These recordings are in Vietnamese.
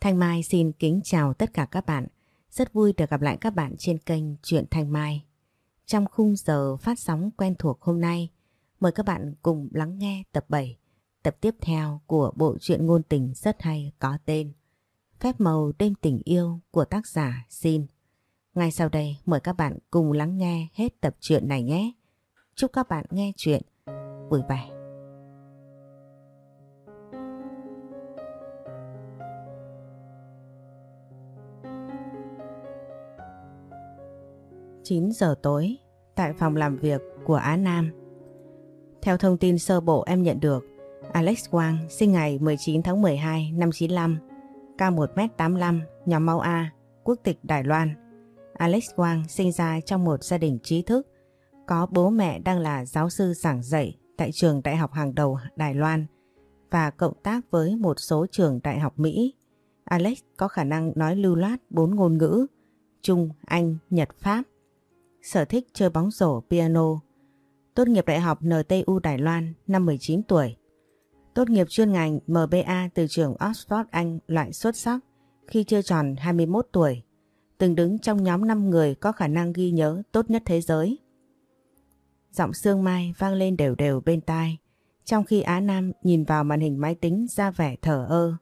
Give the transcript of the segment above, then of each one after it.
Thanh Mai xin kính chào tất cả các bạn. Rất vui được gặp lại các bạn trên kênh Truyện Thanh Mai. Trong khung giờ phát sóng quen thuộc hôm nay, mời các bạn cùng lắng nghe tập 7, tập tiếp theo của bộ truyện ngôn tình rất hay có tên Phép màu đêm tình yêu của tác giả Xin. Ngay sau đây mời các bạn cùng lắng nghe hết tập truyện này nhé. Chúc các bạn nghe chuyện vui vẻ. 9 giờ tối tại phòng làm việc của Á Nam. Theo thông tin sơ bộ em nhận được, Alex Quang sinh ngày 19 tháng 12 năm 95, cao 1m85, nhóm máu A, quốc tịch Đài Loan. Alex Quang sinh ra trong một gia đình trí thức, có bố mẹ đang là giáo sư giảng dạy tại trường đại học hàng đầu Đài Loan và cộng tác với một số trường đại học Mỹ. Alex có khả năng nói lưu loát bốn ngôn ngữ, Trung, Anh, Nhật, Pháp sở thích chơi bóng rổ piano. Tốt nghiệp đại học NTU Đài Loan năm 19 tuổi. Tốt nghiệp chuyên ngành MBA từ trường Oxford Anh loại xuất sắc khi chưa tròn 21 tuổi. Từng đứng trong nhóm 5 người có khả năng ghi nhớ tốt nhất thế giới. Giọng Sương Mai vang lên đều đều bên tai, trong khi Á Nam nhìn vào màn hình máy tính ra vẻ thở ơ.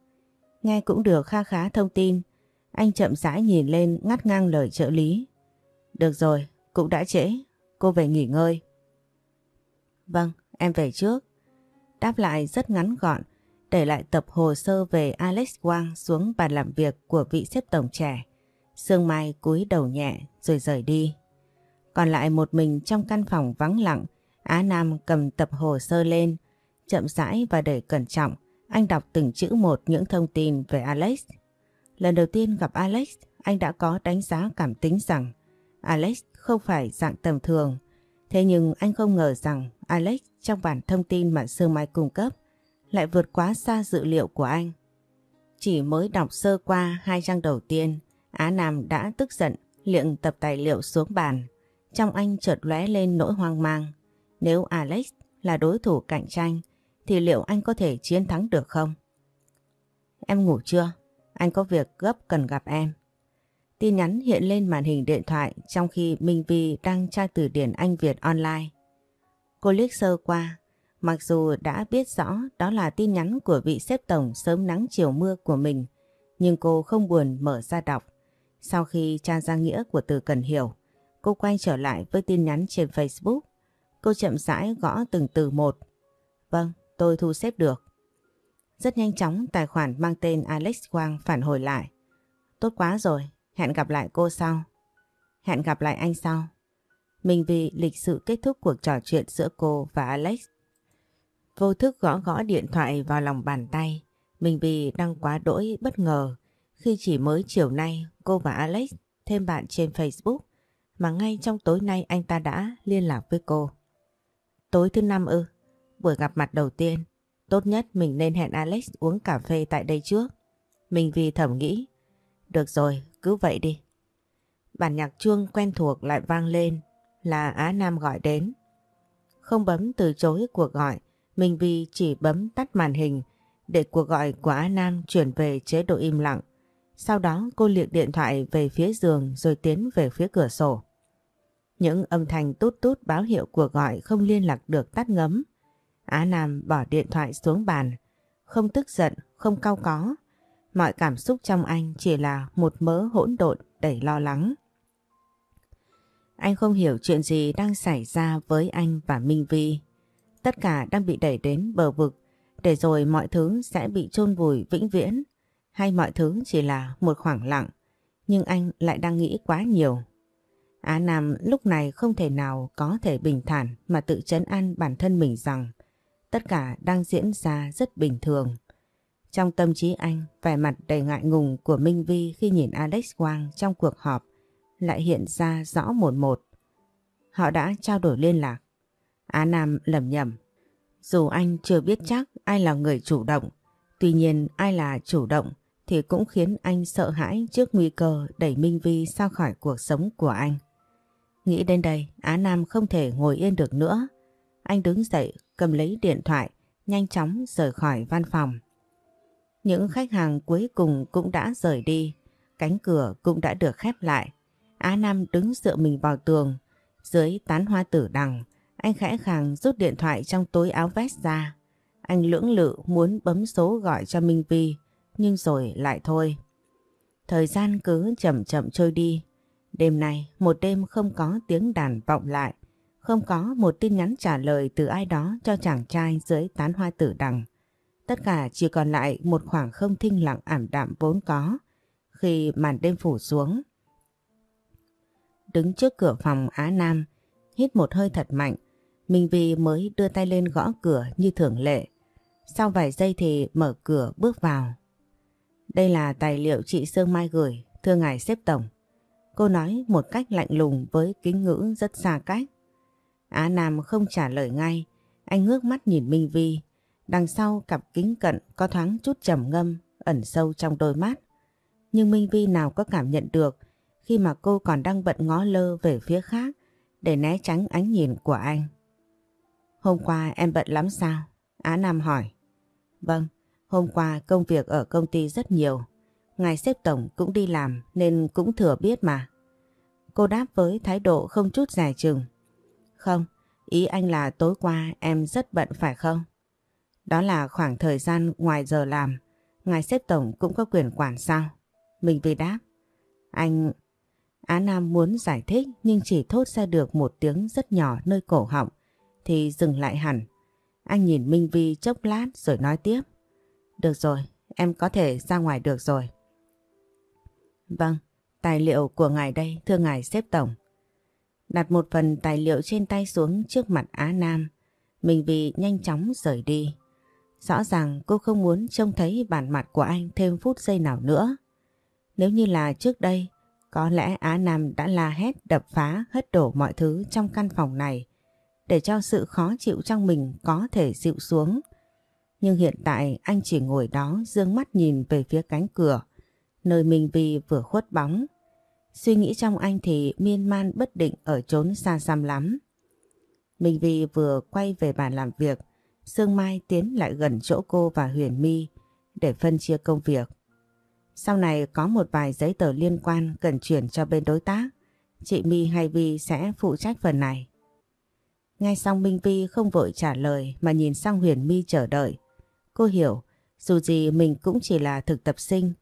Nghe cũng được kha khá thông tin, anh chậm rãi nhìn lên ngắt ngang lời trợ lý. Được rồi, cũng đã trễ, cô về nghỉ ngơi. Vâng, em về trước. Đáp lại rất ngắn gọn, để lại tập hồ sơ về Alex Wang xuống bàn làm việc của vị xếp tổng trẻ. Sương Mai cúi đầu nhẹ rồi rời đi. Còn lại một mình trong căn phòng vắng lặng, Á Nam cầm tập hồ sơ lên, chậm rãi và để cẩn trọng, anh đọc từng chữ một những thông tin về Alex. Lần đầu tiên gặp Alex, anh đã có đánh giá cảm tính rằng Alex không phải dạng tầm thường. Thế nhưng anh không ngờ rằng Alex trong bản thông tin mà Sương Mai cung cấp lại vượt quá xa dự liệu của anh. Chỉ mới đọc sơ qua hai trang đầu tiên, Á Nam đã tức giận liệng tập tài liệu xuống bàn. Trong anh chợt lóe lên nỗi hoang mang. Nếu Alex là đối thủ cạnh tranh, thì liệu anh có thể chiến thắng được không? Em ngủ chưa? Anh có việc gấp cần gặp em. Tin nhắn hiện lên màn hình điện thoại trong khi Minh Vi đang tra từ điển Anh Việt online. Cô liếc sơ qua, mặc dù đã biết rõ đó là tin nhắn của vị xếp tổng sớm nắng chiều mưa của mình, nhưng cô không buồn mở ra đọc. Sau khi tra ra nghĩa của từ cần hiểu, cô quay trở lại với tin nhắn trên Facebook. Cô chậm rãi gõ từng từ một. Vâng, tôi thu xếp được. Rất nhanh chóng tài khoản mang tên Alex Quang phản hồi lại. Tốt quá rồi, Hẹn gặp lại cô sau. Hẹn gặp lại anh sau. Mình vì lịch sự kết thúc cuộc trò chuyện giữa cô và Alex. Vô thức gõ gõ điện thoại vào lòng bàn tay. Mình vì đang quá đỗi bất ngờ khi chỉ mới chiều nay cô và Alex thêm bạn trên Facebook mà ngay trong tối nay anh ta đã liên lạc với cô. Tối thứ năm ư, buổi gặp mặt đầu tiên, tốt nhất mình nên hẹn Alex uống cà phê tại đây trước. Mình vì thẩm nghĩ, được rồi, cứ vậy đi. Bản nhạc chuông quen thuộc lại vang lên là Á Nam gọi đến. Không bấm từ chối cuộc gọi, mình vì chỉ bấm tắt màn hình để cuộc gọi của Á Nam chuyển về chế độ im lặng. Sau đó cô liệng điện thoại về phía giường rồi tiến về phía cửa sổ. Những âm thanh tút tút báo hiệu cuộc gọi không liên lạc được tắt ngấm. Á Nam bỏ điện thoại xuống bàn, không tức giận, không cau có, Mọi cảm xúc trong anh chỉ là một mớ hỗn độn đầy lo lắng. Anh không hiểu chuyện gì đang xảy ra với anh và Minh Vi. Tất cả đang bị đẩy đến bờ vực, để rồi mọi thứ sẽ bị chôn vùi vĩnh viễn hay mọi thứ chỉ là một khoảng lặng, nhưng anh lại đang nghĩ quá nhiều. Á Nam lúc này không thể nào có thể bình thản mà tự chấn an bản thân mình rằng tất cả đang diễn ra rất bình thường. Trong tâm trí anh, vẻ mặt đầy ngại ngùng của Minh Vi khi nhìn Alex Quang trong cuộc họp lại hiện ra rõ một một. Họ đã trao đổi liên lạc. Á Nam lầm nhầm. Dù anh chưa biết chắc ai là người chủ động, tuy nhiên ai là chủ động thì cũng khiến anh sợ hãi trước nguy cơ đẩy Minh Vi ra khỏi cuộc sống của anh. Nghĩ đến đây, Á Nam không thể ngồi yên được nữa. Anh đứng dậy, cầm lấy điện thoại, nhanh chóng rời khỏi văn phòng. Những khách hàng cuối cùng cũng đã rời đi, cánh cửa cũng đã được khép lại. Á Nam đứng dựa mình vào tường, dưới tán hoa tử đằng, anh khẽ khàng rút điện thoại trong túi áo vest ra. Anh lưỡng lự muốn bấm số gọi cho Minh Vi, nhưng rồi lại thôi. Thời gian cứ chậm chậm trôi đi. Đêm nay, một đêm không có tiếng đàn vọng lại, không có một tin nhắn trả lời từ ai đó cho chàng trai dưới tán hoa tử đằng. Tất cả chỉ còn lại một khoảng không thinh lặng ảm đạm vốn có khi màn đêm phủ xuống. Đứng trước cửa phòng Á Nam, hít một hơi thật mạnh, Minh Vi mới đưa tay lên gõ cửa như thường lệ. Sau vài giây thì mở cửa bước vào. Đây là tài liệu chị Sương Mai gửi, thưa ngài xếp tổng. Cô nói một cách lạnh lùng với kính ngữ rất xa cách. Á Nam không trả lời ngay, anh ngước mắt nhìn Minh Vi. Đằng sau cặp kính cận có thoáng chút trầm ngâm ẩn sâu trong đôi mắt. Nhưng Minh Vi nào có cảm nhận được khi mà cô còn đang bận ngó lơ về phía khác để né tránh ánh nhìn của anh. Hôm qua em bận lắm sao? Á Nam hỏi. Vâng, hôm qua công việc ở công ty rất nhiều. Ngài xếp tổng cũng đi làm nên cũng thừa biết mà. Cô đáp với thái độ không chút dài chừng. Không, ý anh là tối qua em rất bận phải không? Đó là khoảng thời gian ngoài giờ làm. Ngài xếp tổng cũng có quyền quản sao? Mình vì đáp. Anh... Á Nam muốn giải thích nhưng chỉ thốt ra được một tiếng rất nhỏ nơi cổ họng thì dừng lại hẳn. Anh nhìn Minh Vi chốc lát rồi nói tiếp. Được rồi, em có thể ra ngoài được rồi. Vâng, tài liệu của ngài đây, thưa ngài xếp tổng. Đặt một phần tài liệu trên tay xuống trước mặt Á Nam. Minh Vi nhanh chóng rời đi. Rõ ràng cô không muốn trông thấy bản mặt của anh thêm phút giây nào nữa. Nếu như là trước đây, có lẽ Á Nam đã la hét đập phá hất đổ mọi thứ trong căn phòng này để cho sự khó chịu trong mình có thể dịu xuống. Nhưng hiện tại anh chỉ ngồi đó dương mắt nhìn về phía cánh cửa, nơi mình vì vừa khuất bóng. Suy nghĩ trong anh thì miên man bất định ở trốn xa xăm lắm. Mình vì vừa quay về bàn làm việc, Sương Mai tiến lại gần chỗ cô và Huyền My để phân chia công việc. Sau này có một vài giấy tờ liên quan cần chuyển cho bên đối tác. Chị My hay Vi sẽ phụ trách phần này. Ngay xong Minh Vi không vội trả lời mà nhìn sang Huyền My chờ đợi. Cô hiểu, dù gì mình cũng chỉ là thực tập sinh,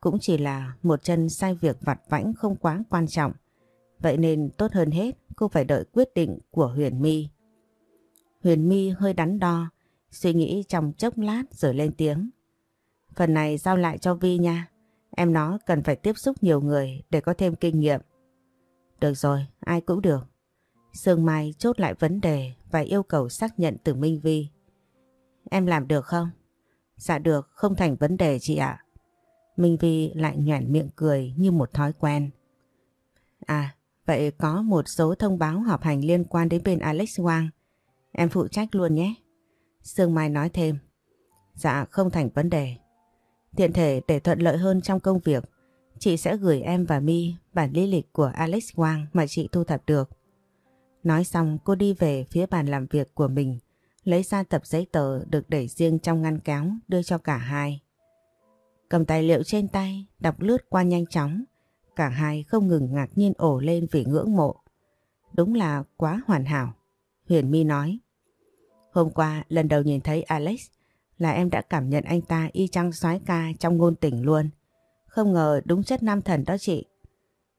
cũng chỉ là một chân sai việc vặt vãnh không quá quan trọng. Vậy nên tốt hơn hết cô phải đợi quyết định của Huyền My. Huyền My hơi đắn đo, suy nghĩ trong chốc lát rồi lên tiếng. Phần này giao lại cho Vi nha. Em nó cần phải tiếp xúc nhiều người để có thêm kinh nghiệm. Được rồi, ai cũng được. Sương Mai chốt lại vấn đề và yêu cầu xác nhận từ Minh Vi. Em làm được không? Dạ được, không thành vấn đề chị ạ. Minh Vi lại nhoẻn miệng cười như một thói quen. À, vậy có một số thông báo họp hành liên quan đến bên Alex Wang. Em phụ trách luôn nhé. Sương Mai nói thêm. Dạ, không thành vấn đề. Tiện thể để thuận lợi hơn trong công việc, chị sẽ gửi em và My bản lý lịch của Alex Wang mà chị thu thập được. Nói xong cô đi về phía bàn làm việc của mình, lấy ra tập giấy tờ được để riêng trong ngăn kéo đưa cho cả hai. Cầm tài liệu trên tay, đọc lướt qua nhanh chóng, cả hai không ngừng ngạc nhiên ổ lên vì ngưỡng mộ. Đúng là quá hoàn hảo, Huyền My nói. Hôm qua lần đầu nhìn thấy Alex là em đã cảm nhận anh ta y chang soái ca trong ngôn tình luôn. Không ngờ đúng chất nam thần đó chị.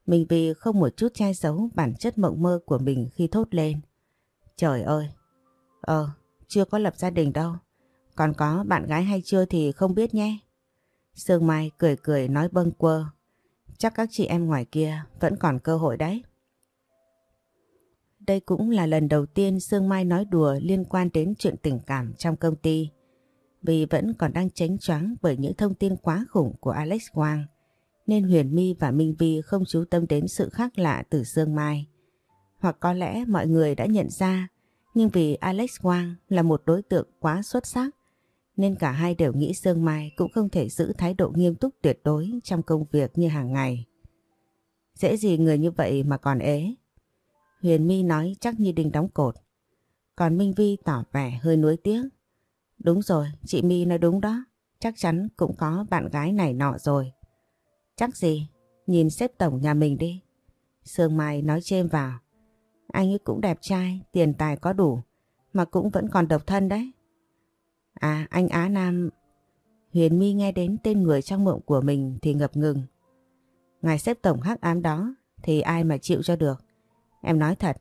Mình vì không một chút che giấu bản chất mộng mơ của mình khi thốt lên. Trời ơi! Ờ, chưa có lập gia đình đâu. Còn có bạn gái hay chưa thì không biết nhé. Sương Mai cười cười nói bâng quơ. Chắc các chị em ngoài kia vẫn còn cơ hội đấy. Đây cũng là lần đầu tiên Sương Mai nói đùa liên quan đến chuyện tình cảm trong công ty. Vì vẫn còn đang tránh choáng bởi những thông tin quá khủng của Alex Wang, nên Huyền My và Minh Vi không chú tâm đến sự khác lạ từ Sương Mai. Hoặc có lẽ mọi người đã nhận ra, nhưng vì Alex Wang là một đối tượng quá xuất sắc, nên cả hai đều nghĩ Sương Mai cũng không thể giữ thái độ nghiêm túc tuyệt đối trong công việc như hàng ngày. Dễ gì người như vậy mà còn ế. Huyền My nói chắc như đình đóng cột. Còn Minh Vi tỏ vẻ hơi nuối tiếc. Đúng rồi, chị My nói đúng đó. chắc chắn cũng có bạn gái này nọ rồi. Chắc gì, nhìn xếp tổng nhà mình đi. Sương Mai nói chêm vào. Anh ấy cũng đẹp trai, tiền tài có đủ, mà cũng vẫn còn độc thân đấy. À, anh Á Nam... Huyền My nghe đến tên người trong mộng của mình thì ngập ngừng. Ngài xếp tổng hắc ám đó thì ai mà chịu cho được. Em nói thật,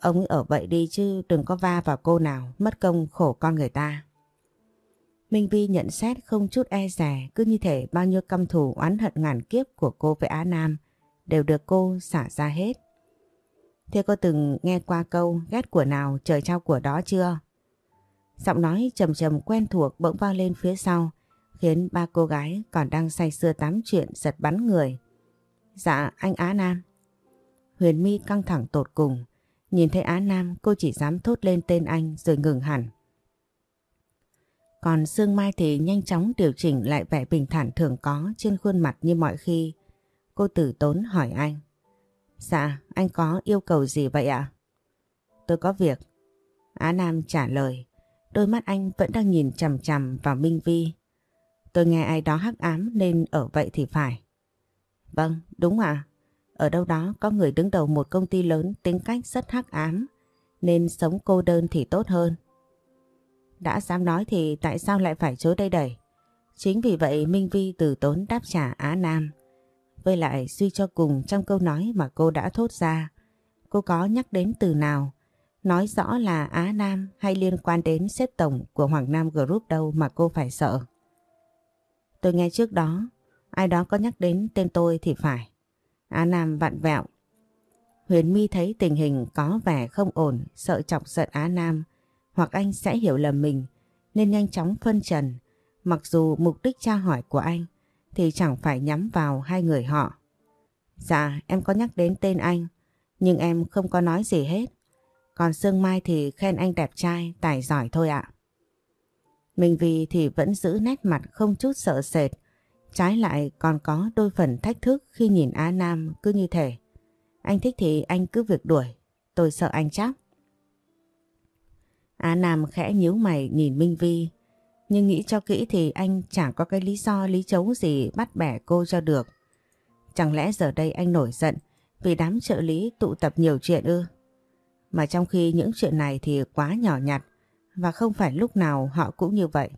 ông ấy ở vậy đi chứ đừng có va vào cô nào, mất công khổ con người ta. Minh Vi nhận xét không chút e rè, cứ như thể bao nhiêu căm thù oán hận ngàn kiếp của cô với Á Nam đều được cô xả ra hết. Thế cô từng nghe qua câu ghét của nào trời trao của đó chưa? Giọng nói trầm trầm quen thuộc bỗng vang lên phía sau, khiến ba cô gái còn đang say sưa tám chuyện giật bắn người. Dạ, anh Á Nam. Huyền My căng thẳng tột cùng, nhìn thấy Á Nam cô chỉ dám thốt lên tên anh rồi ngừng hẳn. Còn Sương Mai thì nhanh chóng điều chỉnh lại vẻ bình thản thường có trên khuôn mặt như mọi khi. Cô tử tốn hỏi anh. Dạ, anh có yêu cầu gì vậy ạ? Tôi có việc. Á Nam trả lời. Đôi mắt anh vẫn đang nhìn chằm chằm vào Minh Vi. Tôi nghe ai đó hắc ám nên ở vậy thì phải. Vâng, đúng ạ. Ở đâu đó có người đứng đầu một công ty lớn tính cách rất hắc ám nên sống cô đơn thì tốt hơn. Đã dám nói thì tại sao lại phải chối đây đẩy? Chính vì vậy Minh Vi từ tốn đáp trả Á Nam. Với lại suy cho cùng trong câu nói mà cô đã thốt ra, cô có nhắc đến từ nào, nói rõ là Á Nam hay liên quan đến xếp tổng của Hoàng Nam Group đâu mà cô phải sợ. Tôi nghe trước đó, ai đó có nhắc đến tên tôi thì phải. Á Nam vặn vẹo. Huyền My thấy tình hình có vẻ không ổn, sợ chọc giận Á Nam, hoặc anh sẽ hiểu lầm mình, nên nhanh chóng phân trần. Mặc dù mục đích tra hỏi của anh thì chẳng phải nhắm vào hai người họ. Dạ, em có nhắc đến tên anh, nhưng em không có nói gì hết. Còn Sương Mai thì khen anh đẹp trai, tài giỏi thôi ạ. Mình vì thì vẫn giữ nét mặt không chút sợ sệt, trái lại còn có đôi phần thách thức khi nhìn Á Nam cứ như thể. Anh thích thì anh cứ việc đuổi, tôi sợ anh chắc. Á Nam khẽ nhíu mày nhìn Minh Vi, nhưng nghĩ cho kỹ thì anh chẳng có cái lý do lý chấu gì bắt bẻ cô cho được. Chẳng lẽ giờ đây anh nổi giận vì đám trợ lý tụ tập nhiều chuyện ư? Mà trong khi những chuyện này thì quá nhỏ nhặt và không phải lúc nào họ cũng như vậy.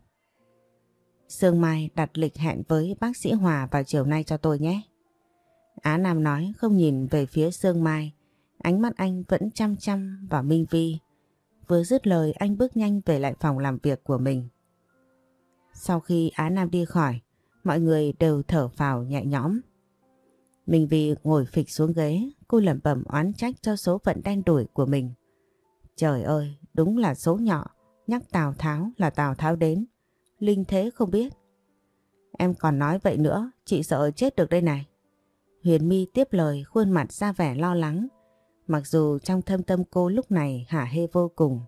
Sương Mai đặt lịch hẹn với bác sĩ Hòa vào chiều nay cho tôi nhé. Á Nam nói không nhìn về phía Sương Mai, ánh mắt anh vẫn chăm chăm vào Minh Vi. Vừa dứt lời anh bước nhanh về lại phòng làm việc của mình. Sau khi Á Nam đi khỏi, mọi người đều thở phào nhẹ nhõm. Minh Vi ngồi phịch xuống ghế, cô lẩm bẩm oán trách cho số phận đen đủi của mình. Trời ơi, đúng là số nhỏ, nhắc Tào Tháo là Tào Tháo đến. Linh thế không biết. Em còn nói vậy nữa, chị sợ chết được đây này. Huyền My tiếp lời khuôn mặt ra vẻ lo lắng, mặc dù trong thâm tâm cô lúc này hả hê vô cùng.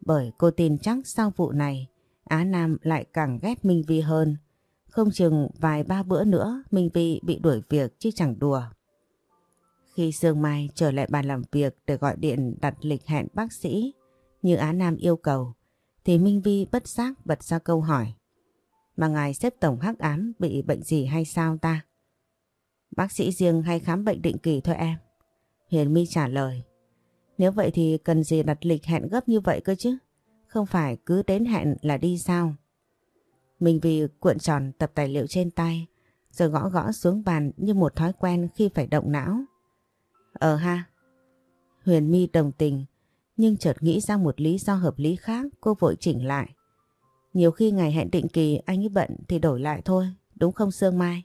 Bởi cô tin chắc sau vụ này, Á Nam lại càng ghét Minh Vi hơn. Không chừng vài ba bữa nữa Minh Vi bị đuổi việc chứ chẳng đùa. Khi Sương Mai trở lại bàn làm việc để gọi điện đặt lịch hẹn bác sĩ như Á Nam yêu cầu, thì Minh Vi bất giác bật ra câu hỏi. Mà ngài xếp tổng hắc ám bị bệnh gì hay sao ta? Bác sĩ riêng hay khám bệnh định kỳ thôi em. Hiền My trả lời. Nếu vậy thì cần gì đặt lịch hẹn gấp như vậy cơ chứ? Không phải cứ đến hẹn là đi sao? Minh Vi cuộn tròn tập tài liệu trên tay, rồi gõ gõ xuống bàn như một thói quen khi phải động não. Ờ ha. Huyền My đồng tình nhưng chợt nghĩ ra một lý do hợp lý khác cô vội chỉnh lại. Nhiều khi ngày hẹn định kỳ anh ấy bận thì đổi lại thôi, đúng không Sương Mai?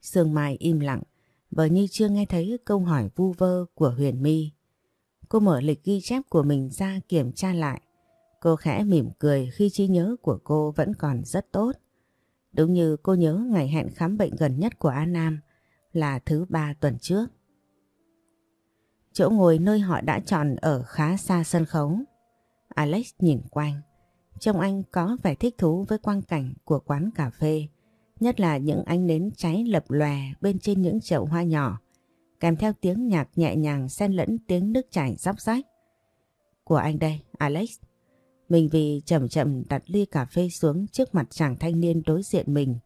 Sương Mai im lặng, bởi như chưa nghe thấy câu hỏi vu vơ của Huyền My. Cô mở lịch ghi chép của mình ra kiểm tra lại. Cô khẽ mỉm cười khi trí nhớ của cô vẫn còn rất tốt. Đúng như cô nhớ ngày hẹn khám bệnh gần nhất của An Nam là thứ ba tuần trước. Chỗ ngồi nơi họ đã chọn ở khá xa sân khấu. Alex nhìn quanh. Trông anh có vẻ thích thú với quang cảnh của quán cà phê. Nhất là những ánh nến cháy lập lòe bên trên những chậu hoa nhỏ. Kèm theo tiếng nhạc nhẹ nhàng xen lẫn tiếng nước chảy róc rách. Của anh đây, Alex. Mình vì chậm chậm đặt ly cà phê xuống trước mặt chàng thanh niên đối diện mình.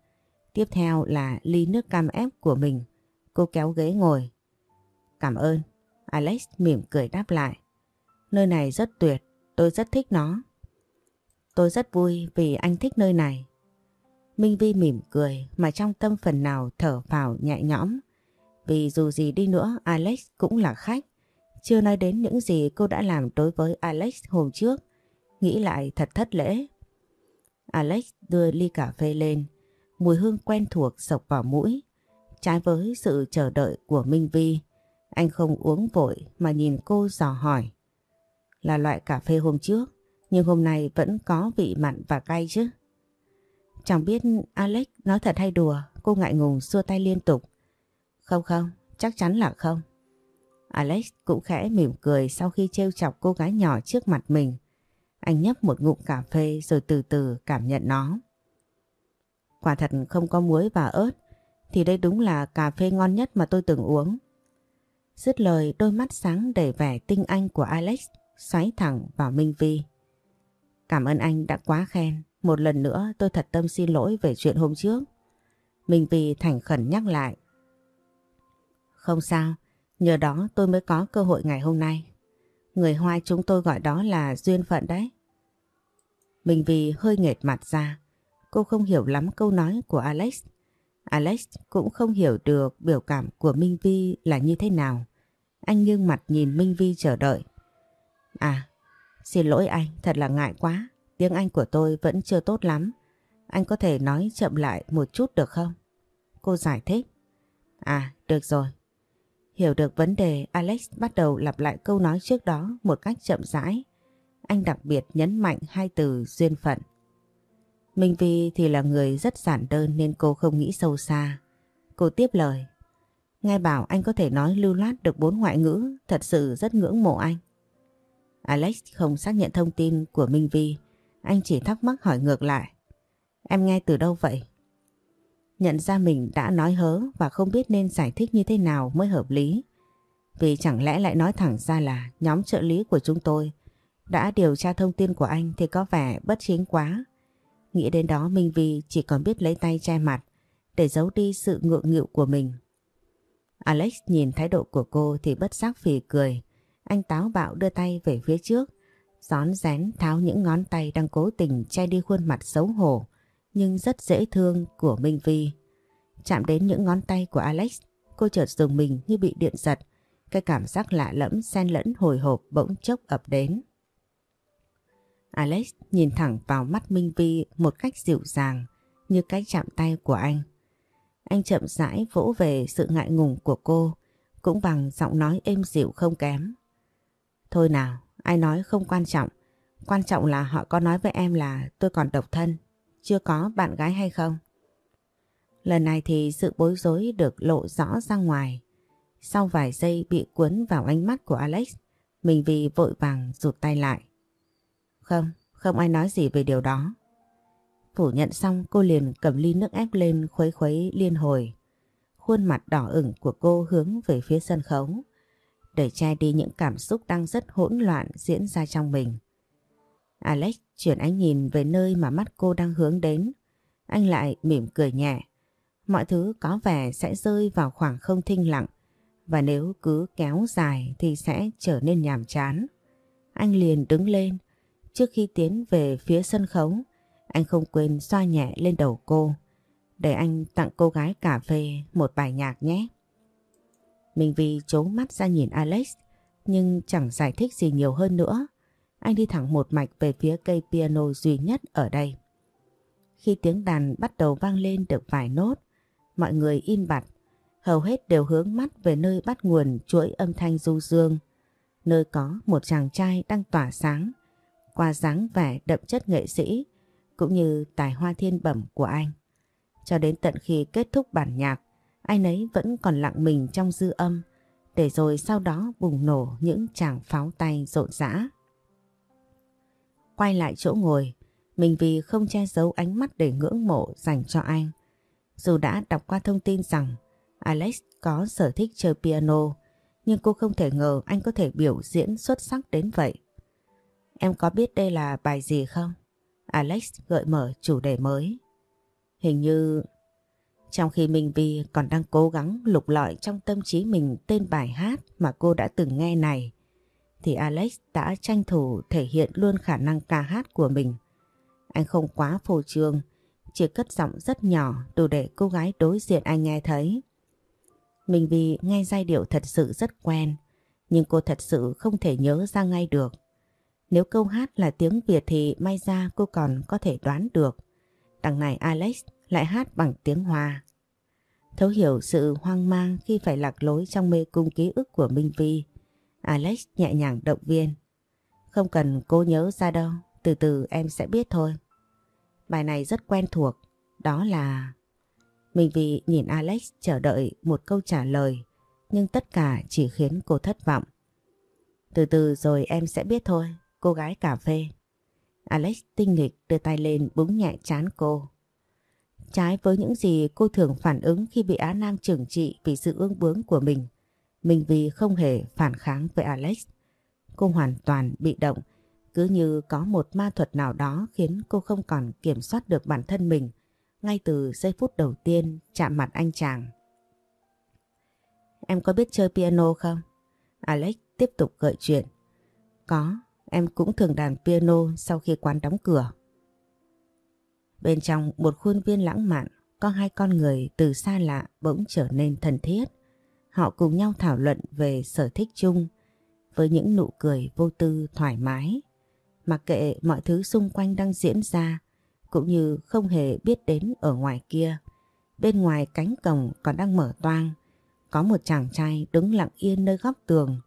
Tiếp theo là ly nước cam ép của mình. Cô kéo ghế ngồi. Cảm ơn. Alex mỉm cười đáp lại. Nơi này rất tuyệt, tôi rất thích nó. Tôi rất vui vì anh thích nơi này. Minh Vi mỉm cười mà trong tâm phần nào thở vào nhẹ nhõm. Vì dù gì đi nữa Alex cũng là khách. Chưa nói đến những gì cô đã làm đối với Alex hôm trước. Nghĩ lại thật thất lễ. Alex đưa ly cà phê lên. Mùi hương quen thuộc sộc vào mũi. Trái với sự chờ đợi của Minh Vi. Anh không uống vội mà nhìn cô dò hỏi. Là loại cà phê hôm trước, nhưng hôm nay vẫn có vị mặn và cay chứ. Chẳng biết Alex nói thật hay đùa, cô ngại ngùng xua tay liên tục. Không không, chắc chắn là không. Alex cũng khẽ mỉm cười sau khi trêu chọc cô gái nhỏ trước mặt mình. Anh nhấp một ngụm cà phê rồi từ từ cảm nhận nó. Quả thật không có muối và ớt, thì đây đúng là cà phê ngon nhất mà tôi từng uống. Dứt lời đôi mắt sáng đầy vẻ tinh anh của Alex xoáy thẳng vào Minh Vi. Cảm ơn anh đã quá khen. Một lần nữa tôi thật tâm xin lỗi về chuyện hôm trước. Minh Vi thành khẩn nhắc lại. Không sao, nhờ đó tôi mới có cơ hội ngày hôm nay. Người Hoa chúng tôi gọi đó là duyên phận đấy. Minh Vi hơi nghệt mặt ra. Cô không hiểu lắm câu nói của Alex. Alex cũng không hiểu được biểu cảm của Minh Vi là như thế nào. Anh nghiêng mặt nhìn Minh Vi chờ đợi. À, xin lỗi anh, thật là ngại quá. Tiếng Anh của tôi vẫn chưa tốt lắm. Anh có thể nói chậm lại một chút được không? Cô giải thích. À, được rồi. Hiểu được vấn đề, Alex bắt đầu lặp lại câu nói trước đó một cách chậm rãi. Anh đặc biệt nhấn mạnh hai từ duyên phận. Minh Vi thì là người rất giản đơn nên cô không nghĩ sâu xa. Cô tiếp lời. Nghe bảo anh có thể nói lưu loát được bốn ngoại ngữ, thật sự rất ngưỡng mộ anh. Alex không xác nhận thông tin của Minh Vi, anh chỉ thắc mắc hỏi ngược lại. Em nghe từ đâu vậy? Nhận ra mình đã nói hớ và không biết nên giải thích như thế nào mới hợp lý. Vì chẳng lẽ lại nói thẳng ra là nhóm trợ lý của chúng tôi đã điều tra thông tin của anh thì có vẻ bất chính quá. Nghĩ đến đó Minh Vi chỉ còn biết lấy tay che mặt để giấu đi sự ngượng nghịu của mình. Alex nhìn thái độ của cô thì bất giác phì cười. Anh táo bạo đưa tay về phía trước, gión rén tháo những ngón tay đang cố tình che đi khuôn mặt xấu hổ nhưng rất dễ thương của Minh Vi. Chạm đến những ngón tay của Alex, cô chợt dùng mình như bị điện giật. Cái cảm giác lạ lẫm xen lẫn hồi hộp bỗng chốc ập đến. Alex nhìn thẳng vào mắt Minh Vi một cách dịu dàng như cách chạm tay của anh. Anh chậm rãi vỗ về sự ngại ngùng của cô cũng bằng giọng nói êm dịu không kém. Thôi nào, ai nói không quan trọng. Quan trọng là họ có nói với em là tôi còn độc thân, chưa có bạn gái hay không. Lần này thì sự bối rối được lộ rõ ra ngoài. Sau vài giây bị cuốn vào ánh mắt của Alex, mình vì vội vàng rụt tay lại. Không, không ai nói gì về điều đó. Phủ nhận xong cô liền cầm ly nước ép lên khuấy khuấy liên hồi. Khuôn mặt đỏ ửng của cô hướng về phía sân khấu để che đi những cảm xúc đang rất hỗn loạn diễn ra trong mình. Alex chuyển ánh nhìn về nơi mà mắt cô đang hướng đến. Anh lại mỉm cười nhẹ. Mọi thứ có vẻ sẽ rơi vào khoảng không thinh lặng và nếu cứ kéo dài thì sẽ trở nên nhàm chán. Anh liền đứng lên. Trước khi tiến về phía sân khấu, anh không quên xoa nhẹ lên đầu cô. Để anh tặng cô gái cà phê một bài nhạc nhé. Minh Vi chố mắt ra nhìn Alex nhưng chẳng giải thích gì nhiều hơn nữa. Anh đi thẳng một mạch về phía cây piano duy nhất ở đây. Khi tiếng đàn bắt đầu vang lên được vài nốt, mọi người im bặt, hầu hết đều hướng mắt về nơi bắt nguồn chuỗi âm thanh du dương, nơi có một chàng trai đang tỏa sáng, qua dáng vẻ đậm chất nghệ sĩ, cũng như tài hoa thiên bẩm của anh. Cho đến tận khi kết thúc bản nhạc, anh ấy vẫn còn lặng mình trong dư âm, để rồi sau đó bùng nổ những tràng pháo tay rộn rã. Quay lại chỗ ngồi, mình vì không che giấu ánh mắt để ngưỡng mộ dành cho anh. Dù đã đọc qua thông tin rằng Alex có sở thích chơi piano, nhưng cô không thể ngờ anh có thể biểu diễn xuất sắc đến vậy. Em có biết đây là bài gì không? Alex gợi mở chủ đề mới. Hình như trong khi Minh Vi còn đang cố gắng lục lọi trong tâm trí mình tên bài hát mà cô đã từng nghe này, thì Alex đã tranh thủ thể hiện luôn khả năng ca hát của mình. Anh không quá phô trương, chỉ cất giọng rất nhỏ đủ để cô gái đối diện anh nghe thấy. Minh Vi nghe giai điệu thật sự rất quen, nhưng cô thật sự không thể nhớ ra ngay được. Nếu câu hát là tiếng Việt thì may ra cô còn có thể đoán được. Đằng này Alex lại hát bằng tiếng Hoa. Thấu hiểu sự hoang mang khi phải lạc lối trong mê cung ký ức của Minh Vi. Alex nhẹ nhàng động viên. Không cần cô nhớ ra đâu, từ từ em sẽ biết thôi. Bài này rất quen thuộc, đó là... Minh Vi nhìn Alex chờ đợi một câu trả lời, nhưng tất cả chỉ khiến cô thất vọng. Từ từ rồi em sẽ biết thôi, cô gái cà phê. Alex tinh nghịch đưa tay lên búng nhẹ chán cô. Trái với những gì cô thường phản ứng khi bị Á Nam trừng trị vì sự ương bướng của mình, mình vì không hề phản kháng với Alex. Cô hoàn toàn bị động, cứ như có một ma thuật nào đó khiến cô không còn kiểm soát được bản thân mình ngay từ giây phút đầu tiên chạm mặt anh chàng. Em có biết chơi piano không? Alex tiếp tục gợi chuyện. Có, em cũng thường đàn piano sau khi quán đóng cửa. Bên trong một khuôn viên lãng mạn, có hai con người từ xa lạ bỗng trở nên thân thiết. Họ cùng nhau thảo luận về sở thích chung, với những nụ cười vô tư, thoải mái. Mặc kệ mọi thứ xung quanh đang diễn ra, cũng như không hề biết đến ở ngoài kia. Bên ngoài cánh cổng còn đang mở toang. Có một chàng trai đứng lặng yên nơi góc tường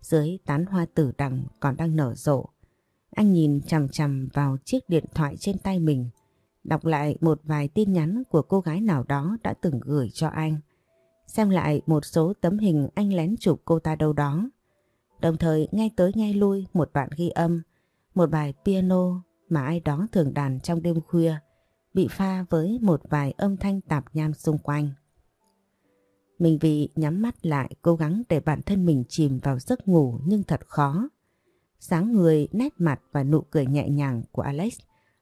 dưới tán hoa tử đằng còn đang nở rộ. Anh nhìn chằm chằm vào chiếc điện thoại trên tay mình Đọc lại một vài tin nhắn của cô gái nào đó đã từng gửi cho anh. Xem lại một số tấm hình anh lén chụp cô ta đâu đó. Đồng thời nghe tới nghe lui một đoạn ghi âm, một bài piano mà ai đó thường đàn trong đêm khuya, bị pha với một vài âm thanh tạp nham xung quanh. Mình vì nhắm mắt lại cố gắng để bản thân mình chìm vào giấc ngủ nhưng thật khó. Sáng người, nét mặt và nụ cười nhẹ nhàng của Alex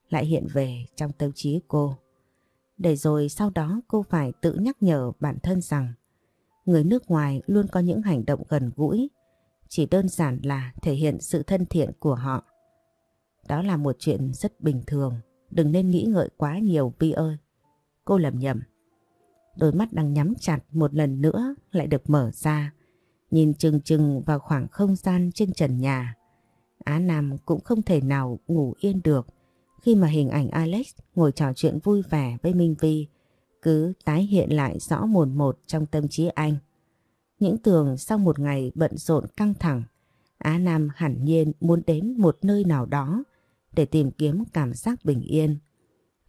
lại hiện về trong tâm trí cô. Để rồi sau đó cô phải tự nhắc nhở bản thân rằng người nước ngoài luôn có những hành động gần gũi, chỉ đơn giản là thể hiện sự thân thiện của họ. Đó là một chuyện rất bình thường, đừng nên nghĩ ngợi quá nhiều Vi ơi. Cô lầm nhầm. Đôi mắt đang nhắm chặt một lần nữa lại được mở ra, nhìn chừng chừng vào khoảng không gian trên trần nhà. Á Nam cũng không thể nào ngủ yên được khi mà hình ảnh Alex ngồi trò chuyện vui vẻ với Minh Vi cứ tái hiện lại rõ mồn một trong tâm trí anh. Những tường sau một ngày bận rộn căng thẳng, Á Nam hẳn nhiên muốn đến một nơi nào đó để tìm kiếm cảm giác bình yên.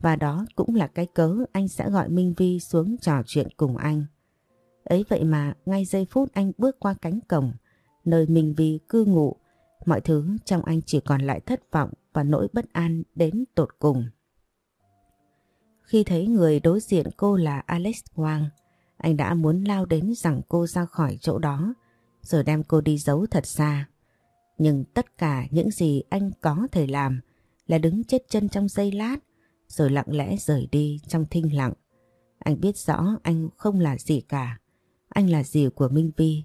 Và đó cũng là cái cớ anh sẽ gọi Minh Vi xuống trò chuyện cùng anh. Ấy vậy mà ngay giây phút anh bước qua cánh cổng, nơi Minh Vi cư ngụ, mọi thứ trong anh chỉ còn lại thất vọng và nỗi bất an đến tột cùng. Khi thấy người đối diện cô là Alex Wang, anh đã muốn lao đến rằng cô ra khỏi chỗ đó rồi đem cô đi giấu thật xa. Nhưng tất cả những gì anh có thể làm là đứng chết chân trong giây lát rồi lặng lẽ rời đi trong thinh lặng. Anh biết rõ anh không là gì cả. Anh là gì của Minh Vi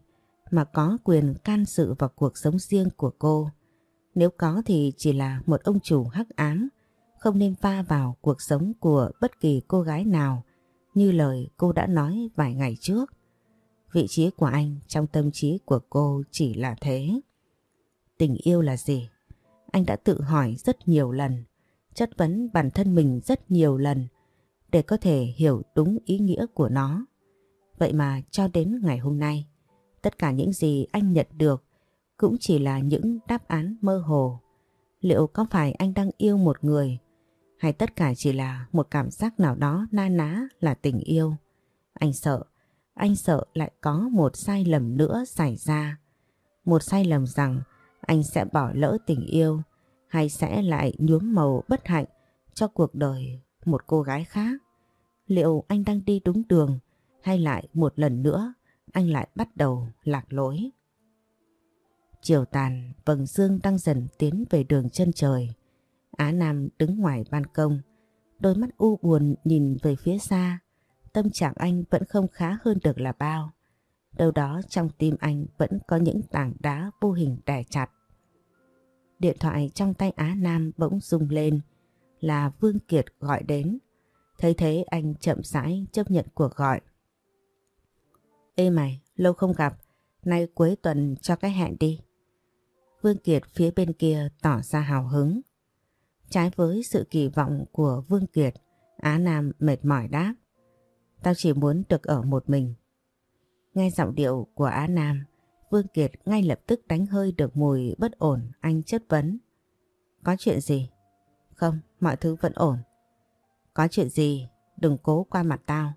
mà có quyền can sự vào cuộc sống riêng của cô. Nếu có thì chỉ là một ông chủ hắc ám, không nên pha vào cuộc sống của bất kỳ cô gái nào như lời cô đã nói vài ngày trước. Vị trí của anh trong tâm trí của cô chỉ là thế. Tình yêu là gì? Anh đã tự hỏi rất nhiều lần, chất vấn bản thân mình rất nhiều lần để có thể hiểu đúng ý nghĩa của nó. Vậy mà cho đến ngày hôm nay, tất cả những gì anh nhận được cũng chỉ là những đáp án mơ hồ. Liệu có phải anh đang yêu một người hay tất cả chỉ là một cảm giác nào đó na ná là tình yêu? Anh sợ, anh sợ lại có một sai lầm nữa xảy ra. Một sai lầm rằng anh sẽ bỏ lỡ tình yêu hay sẽ lại nhuốm màu bất hạnh cho cuộc đời một cô gái khác. Liệu anh đang đi đúng đường hay lại một lần nữa anh lại bắt đầu lạc lối? Chiều tàn, vầng dương đang dần tiến về đường chân trời. Á Nam đứng ngoài ban công, đôi mắt u buồn nhìn về phía xa. Tâm trạng anh vẫn không khá hơn được là bao. Đâu đó trong tim anh vẫn có những tảng đá vô hình đè chặt. Điện thoại trong tay Á Nam bỗng rung lên là Vương Kiệt gọi đến. Thấy thế anh chậm rãi chấp nhận cuộc gọi. Ê mày, lâu không gặp, nay cuối tuần cho cái hẹn đi. Vương Kiệt phía bên kia tỏ ra hào hứng. Trái với sự kỳ vọng của Vương Kiệt, Á Nam mệt mỏi đáp. Tao chỉ muốn được ở một mình. Nghe giọng điệu của Á Nam, Vương Kiệt ngay lập tức đánh hơi được mùi bất ổn anh chất vấn. Có chuyện gì? Không, mọi thứ vẫn ổn. Có chuyện gì? Đừng cố qua mặt tao.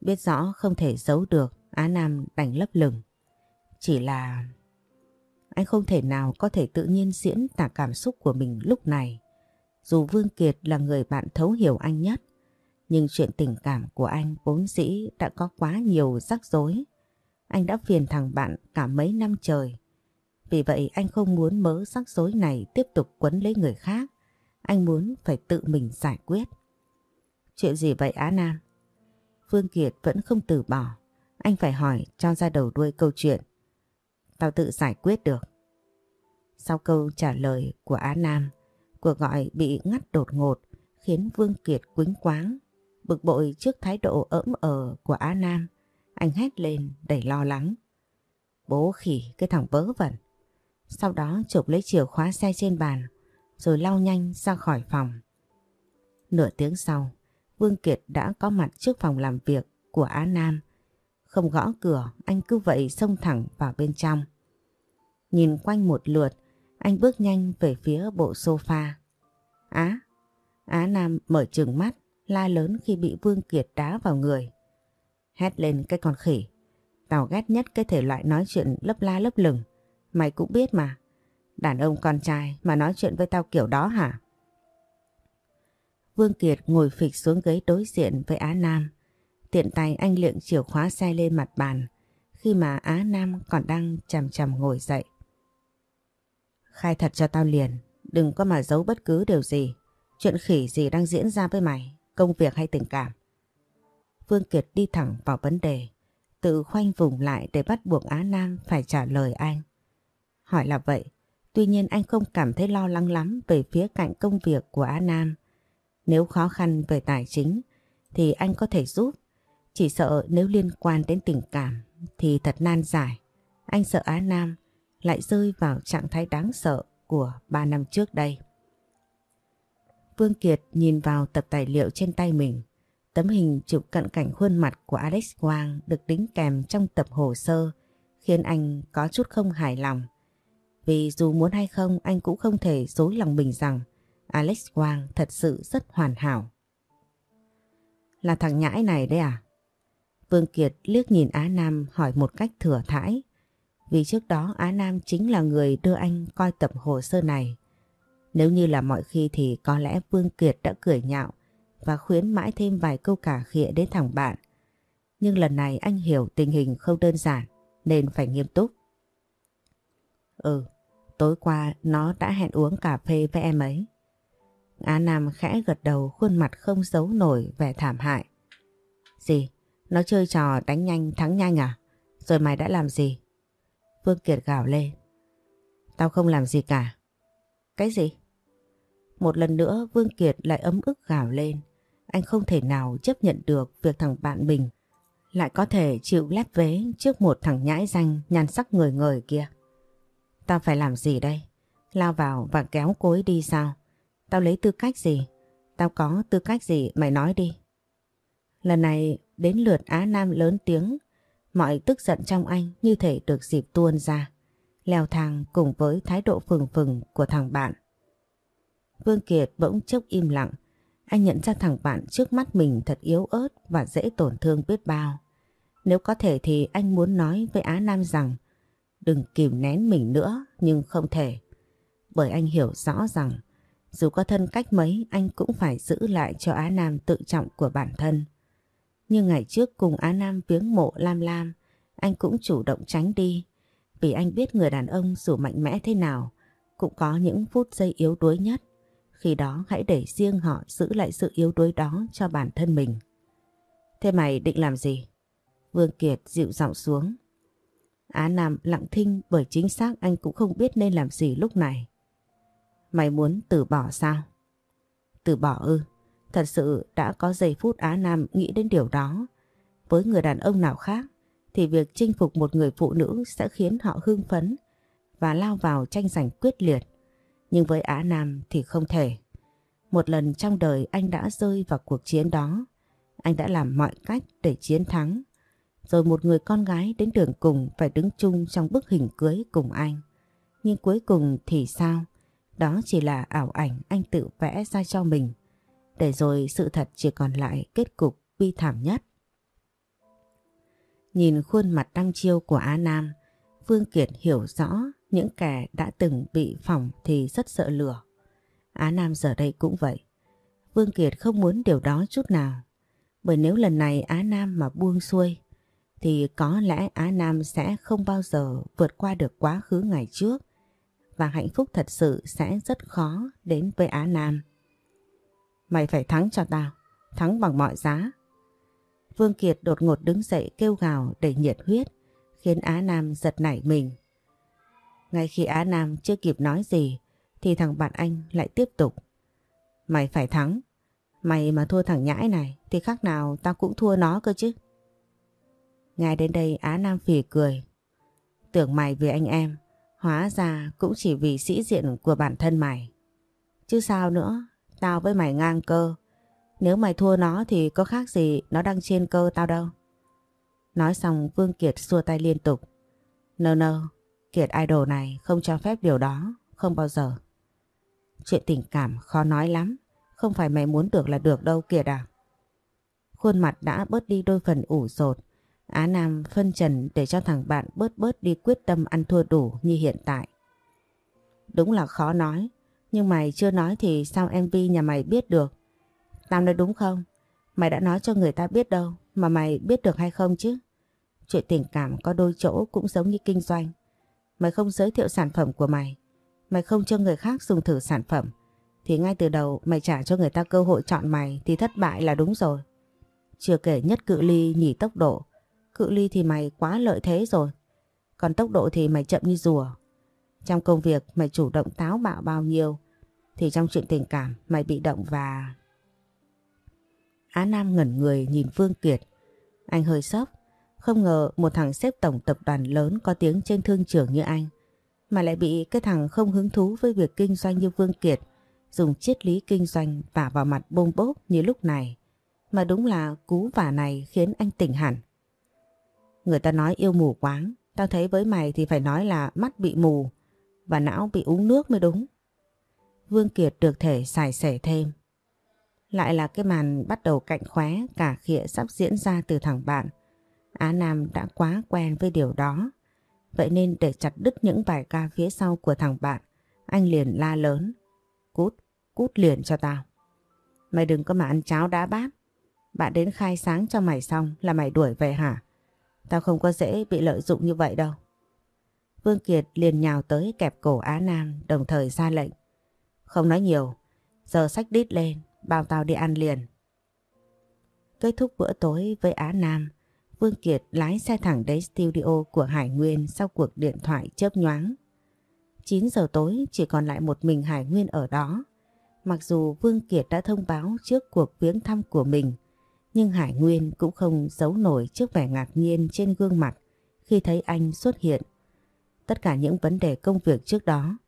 Biết rõ không thể giấu được, Á Nam đành lấp lửng. Chỉ là... Anh không thể nào có thể tự nhiên diễn tả cảm xúc của mình lúc này. Dù Vương Kiệt là người bạn thấu hiểu anh nhất, nhưng chuyện tình cảm của anh vốn dĩ đã có quá nhiều rắc rối. Anh đã phiền thằng bạn cả mấy năm trời. Vì vậy anh không muốn mớ rắc rối này tiếp tục quấn lấy người khác. Anh muốn phải tự mình giải quyết. Chuyện gì vậy Á Nam? Phương Kiệt vẫn không từ bỏ. Anh phải hỏi cho ra đầu đuôi câu chuyện. Tao tự giải quyết được. Sau câu trả lời của Á Nam, cuộc gọi bị ngắt đột ngột khiến Vương Kiệt quính quáng. Bực bội trước thái độ ỡm ờ của Á Nam, anh hét lên đầy lo lắng. Bố khỉ cái thằng vớ vẩn. Sau đó chụp lấy chìa khóa xe trên bàn rồi lao nhanh ra khỏi phòng. Nửa tiếng sau, Vương Kiệt đã có mặt trước phòng làm việc của Á Nam. Không gõ cửa, anh cứ vậy xông thẳng vào bên trong. Nhìn quanh một lượt, anh bước nhanh về phía bộ sofa. Á, Á Nam mở trừng mắt, la lớn khi bị Vương Kiệt đá vào người. Hét lên cái con khỉ. Tao ghét nhất cái thể loại nói chuyện lấp la lấp lửng. Mày cũng biết mà. Đàn ông con trai mà nói chuyện với tao kiểu đó hả? Vương Kiệt ngồi phịch xuống ghế đối diện với Á Nam. Tiện tay anh liệng chìa khóa xe lên mặt bàn khi mà Á Nam còn đang chằm chằm ngồi dậy. Khai thật cho tao liền, đừng có mà giấu bất cứ điều gì. Chuyện khỉ gì đang diễn ra với mày, công việc hay tình cảm. Vương Kiệt đi thẳng vào vấn đề, tự khoanh vùng lại để bắt buộc Á Nam phải trả lời anh. Hỏi là vậy, tuy nhiên anh không cảm thấy lo lắng lắm về phía cạnh công việc của Á Nam. Nếu khó khăn về tài chính thì anh có thể giúp. Chỉ sợ nếu liên quan đến tình cảm thì thật nan giải. Anh sợ Á Nam lại rơi vào trạng thái đáng sợ của 3 năm trước đây. Vương Kiệt nhìn vào tập tài liệu trên tay mình. Tấm hình chụp cận cảnh khuôn mặt của Alex Quang được đính kèm trong tập hồ sơ, khiến anh có chút không hài lòng. Vì dù muốn hay không, anh cũng không thể dối lòng mình rằng Alex Quang thật sự rất hoàn hảo. Là thằng nhãi này đấy à? Vương Kiệt liếc nhìn Á Nam hỏi một cách thừa thãi. Vì trước đó Á Nam chính là người đưa anh coi tập hồ sơ này. Nếu như là mọi khi thì có lẽ Vương Kiệt đã cười nhạo và khuyến mãi thêm vài câu cả khịa đến thằng bạn. Nhưng lần này anh hiểu tình hình không đơn giản nên phải nghiêm túc. Ừ, tối qua nó đã hẹn uống cà phê với em ấy. Á Nam khẽ gật đầu khuôn mặt không giấu nổi vẻ thảm hại. Gì? Nó chơi trò đánh nhanh thắng nhanh à? Rồi mày đã làm gì? Vương Kiệt gào lên. Tao không làm gì cả. Cái gì? Một lần nữa Vương Kiệt lại ấm ức gào lên. Anh không thể nào chấp nhận được việc thằng bạn mình lại có thể chịu lép vế trước một thằng nhãi danh nhan sắc người người kia. Tao phải làm gì đây? Lao vào và kéo cô ấy đi sao? Tao lấy tư cách gì? Tao có tư cách gì mày nói đi. Lần này đến lượt Á Nam lớn tiếng, mọi tức giận trong anh như thể được dịp tuôn ra, leo thang cùng với thái độ phừng phừng của thằng bạn. Vương Kiệt bỗng chốc im lặng, anh nhận ra thằng bạn trước mắt mình thật yếu ớt và dễ tổn thương biết bao. Nếu có thể thì anh muốn nói với Á Nam rằng đừng kìm nén mình nữa nhưng không thể. Bởi anh hiểu rõ rằng dù có thân cách mấy anh cũng phải giữ lại cho Á Nam tự trọng của bản thân. Nhưng ngày trước cùng Á Nam viếng mộ Lam Lam, anh cũng chủ động tránh đi. Vì anh biết người đàn ông dù mạnh mẽ thế nào cũng có những phút giây yếu đuối nhất. Khi đó hãy để riêng họ giữ lại sự yếu đuối đó cho bản thân mình. Thế mày định làm gì? Vương Kiệt dịu giọng xuống. Á Nam lặng thinh bởi chính xác anh cũng không biết nên làm gì lúc này. Mày muốn từ bỏ sao? Từ bỏ ư? Thật sự đã có giây phút Á Nam nghĩ đến điều đó. Với người đàn ông nào khác, thì việc chinh phục một người phụ nữ sẽ khiến họ hưng phấn và lao vào tranh giành quyết liệt. Nhưng với Á Nam thì không thể. Một lần trong đời anh đã rơi vào cuộc chiến đó. Anh đã làm mọi cách để chiến thắng. Rồi một người con gái đến đường cùng phải đứng chung trong bức hình cưới cùng anh. Nhưng cuối cùng thì sao? Đó chỉ là ảo ảnh anh tự vẽ ra cho mình. Để rồi sự thật chỉ còn lại kết cục bi thảm nhất. Nhìn khuôn mặt đăng chiêu của Á Nam, Vương Kiệt hiểu rõ những kẻ đã từng bị phỏng thì rất sợ lửa. Á Nam giờ đây cũng vậy. Vương Kiệt không muốn điều đó chút nào. Bởi nếu lần này Á Nam mà buông xuôi thì có lẽ Á Nam sẽ không bao giờ vượt qua được quá khứ ngày trước và hạnh phúc thật sự sẽ rất khó đến với Á Nam. Mày phải thắng cho tao, thắng bằng mọi giá. Vương Kiệt đột ngột đứng dậy kêu gào để nhiệt huyết, khiến Á Nam giật nảy mình. Ngay khi Á Nam chưa kịp nói gì, thì thằng bạn anh lại tiếp tục. Mày phải thắng, mày mà thua thằng nhãi này thì khác nào tao cũng thua nó cơ chứ. Ngay đến đây Á Nam phì cười. Tưởng mày vì anh em, hóa ra cũng chỉ vì sĩ diện của bản thân mày. Chứ sao nữa, tao với mày ngang cơ, nếu mày thua nó thì có khác gì nó đang trên cơ tao đâu. Nói xong Vương Kiệt xua tay liên tục. Nơ nơ, Kiệt idol này không cho phép điều đó, không bao giờ. Chuyện tình cảm khó nói lắm, không phải mày muốn được là được đâu Kiệt à. Khuôn mặt đã bớt đi đôi phần ủ rột. Á Nam phân trần để cho thằng bạn bớt bớt đi quyết tâm ăn thua đủ như hiện tại. Đúng là khó nói, nhưng mày chưa nói thì sao MV nhà mày biết được Tao nói đúng không? Mày đã nói cho người ta biết đâu mà mày biết được hay không chứ? Chuyện tình cảm có đôi chỗ cũng giống như kinh doanh. Mày không giới thiệu sản phẩm của mày. Mày không cho người khác dùng thử sản phẩm. Thì ngay từ đầu, mày trả cho người ta cơ hội chọn mày thì thất bại là đúng rồi. Chưa kể nhất cự ly nhỉ tốc độ. Cự ly thì mày quá lợi thế rồi. Còn tốc độ thì mày chậm như rùa. Trong công việc, mày chủ động táo bạo bao nhiêu, thì trong chuyện tình cảm, mày bị động và Á Nam ngẩn người nhìn Phương Kiệt. Anh hơi sốc. Không ngờ một thằng xếp tổng tập đoàn lớn có tiếng trên thương trường như anh. Mà lại bị cái thằng không hứng thú với việc kinh doanh như Vương Kiệt, dùng triết lý kinh doanh vả vào mặt bông bốp như lúc này. Mà đúng là cú vả này khiến anh tỉnh hẳn. Người ta nói yêu mù quáng. Tao thấy với mày thì phải nói là mắt bị mù và não bị uống nước mới đúng. Vương Kiệt được thể xài xẻ thêm. Lại là cái màn bắt đầu cạnh khóe, cả khịa sắp diễn ra từ thằng bạn. Á Nam đã quá quen với điều đó. Vậy nên để chặt đứt những bài ca phía sau của thằng bạn, anh liền la lớn. Cút, cút liền cho tao. Mày đừng có mà ăn cháo đá bát. Bạn đến khai sáng cho mày xong là mày đuổi về hả? Tao không có dễ bị lợi dụng như vậy đâu. Vương Kiệt liền nhào tới kẹp cổ Á Nam đồng thời ra lệnh. Không nói nhiều, giờ sách đít lên, bao tao đi ăn liền. Kết thúc bữa tối với Á Nam, Vương Kiệt lái xe thẳng đến studio của Hải Nguyên sau cuộc điện thoại chớp nhoáng. 9 giờ tối chỉ còn lại một mình Hải Nguyên ở đó. Mặc dù Vương Kiệt đã thông báo trước cuộc viếng thăm của mình, nhưng Hải Nguyên cũng không giấu nổi trước vẻ ngạc nhiên trên gương mặt khi thấy anh xuất hiện. Tất cả những vấn đề công việc trước đó,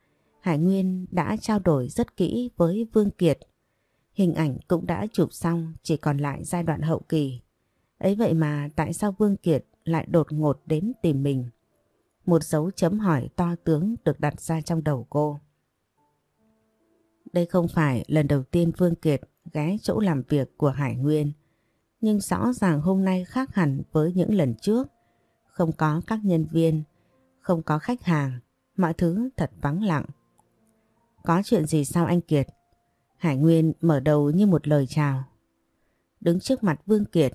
Hải Nguyên đã trao đổi rất kỹ với Vương Kiệt Hình ảnh cũng đã chụp xong chỉ còn lại giai đoạn hậu kỳ. Ấy vậy mà tại sao Vương Kiệt lại đột ngột đến tìm mình? Một dấu chấm hỏi to tướng được đặt ra trong đầu cô. Đây không phải lần đầu tiên Vương Kiệt ghé chỗ làm việc của Hải Nguyên. Nhưng rõ ràng hôm nay khác hẳn với những lần trước. Không có các nhân viên, không có khách hàng, mọi thứ thật vắng lặng. Có chuyện gì sao anh Kiệt? Hải Nguyên mở đầu như một lời chào. Đứng trước mặt Vương Kiệt,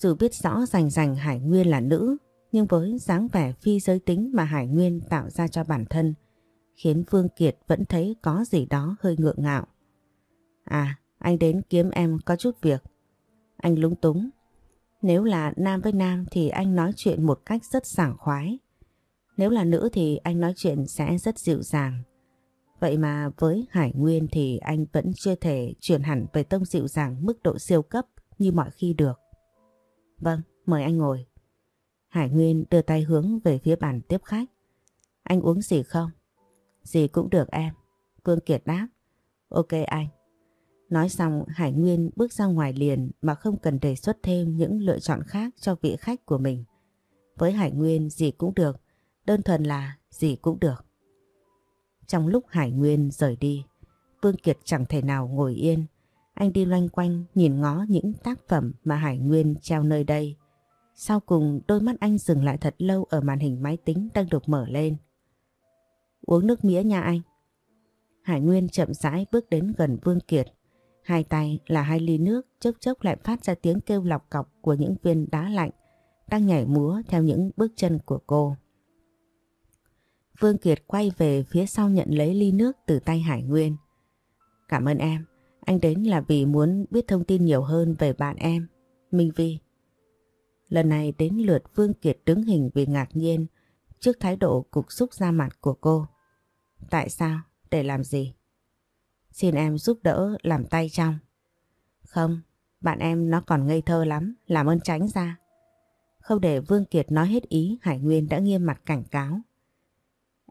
dù biết rõ rành rành Hải Nguyên là nữ, Nhưng với dáng vẻ phi giới tính mà Hải Nguyên tạo ra cho bản thân khiến Vương Kiệt vẫn thấy có gì đó hơi ngượng ngạo. À, anh đến kiếm em có chút việc. Anh lúng túng. Nếu là nam với nam thì anh nói chuyện một cách rất sảng khoái. Nếu là nữ thì anh nói chuyện sẽ rất dịu dàng. Vậy mà với Hải Nguyên thì anh vẫn chưa thể chuyển hẳn về tông dịu dàng mức độ siêu cấp như mọi khi được. Vâng, mời anh ngồi. Hải Nguyên đưa tay hướng về phía bàn tiếp khách. Anh uống gì không? Gì cũng được em. Vương Kiệt đáp. Ok anh. Nói xong Hải Nguyên bước ra ngoài liền mà không cần đề xuất thêm những lựa chọn khác cho vị khách của mình. Với Hải Nguyên gì cũng được, đơn thuần là gì cũng được. Trong lúc Hải Nguyên rời đi, Vương Kiệt chẳng thể nào ngồi yên. Anh đi loanh quanh nhìn ngó những tác phẩm mà Hải Nguyên treo nơi đây. Sau cùng đôi mắt anh dừng lại thật lâu ở màn hình máy tính đang được mở lên. Uống nước mía nha anh. Hải Nguyên chậm rãi bước đến gần Vương Kiệt. Hai tay là hai ly nước chốc chốc lại phát ra tiếng kêu lọc cọc của những viên đá lạnh đang nhảy múa theo những bước chân của cô. Vương Kiệt quay về phía sau nhận lấy ly nước từ tay Hải Nguyên. Cảm ơn em, anh đến là vì muốn biết thông tin nhiều hơn về bạn em, Minh Vi. Lần này đến lượt Vương Kiệt đứng hình vì ngạc nhiên trước thái độ cục xúc ra mặt của cô. Tại sao? Để làm gì? Xin em giúp đỡ làm tay trong. Không, bạn em nó còn ngây thơ lắm, làm ơn tránh ra. Không để Vương Kiệt nói hết ý, Hải Nguyên đã nghiêm mặt cảnh cáo.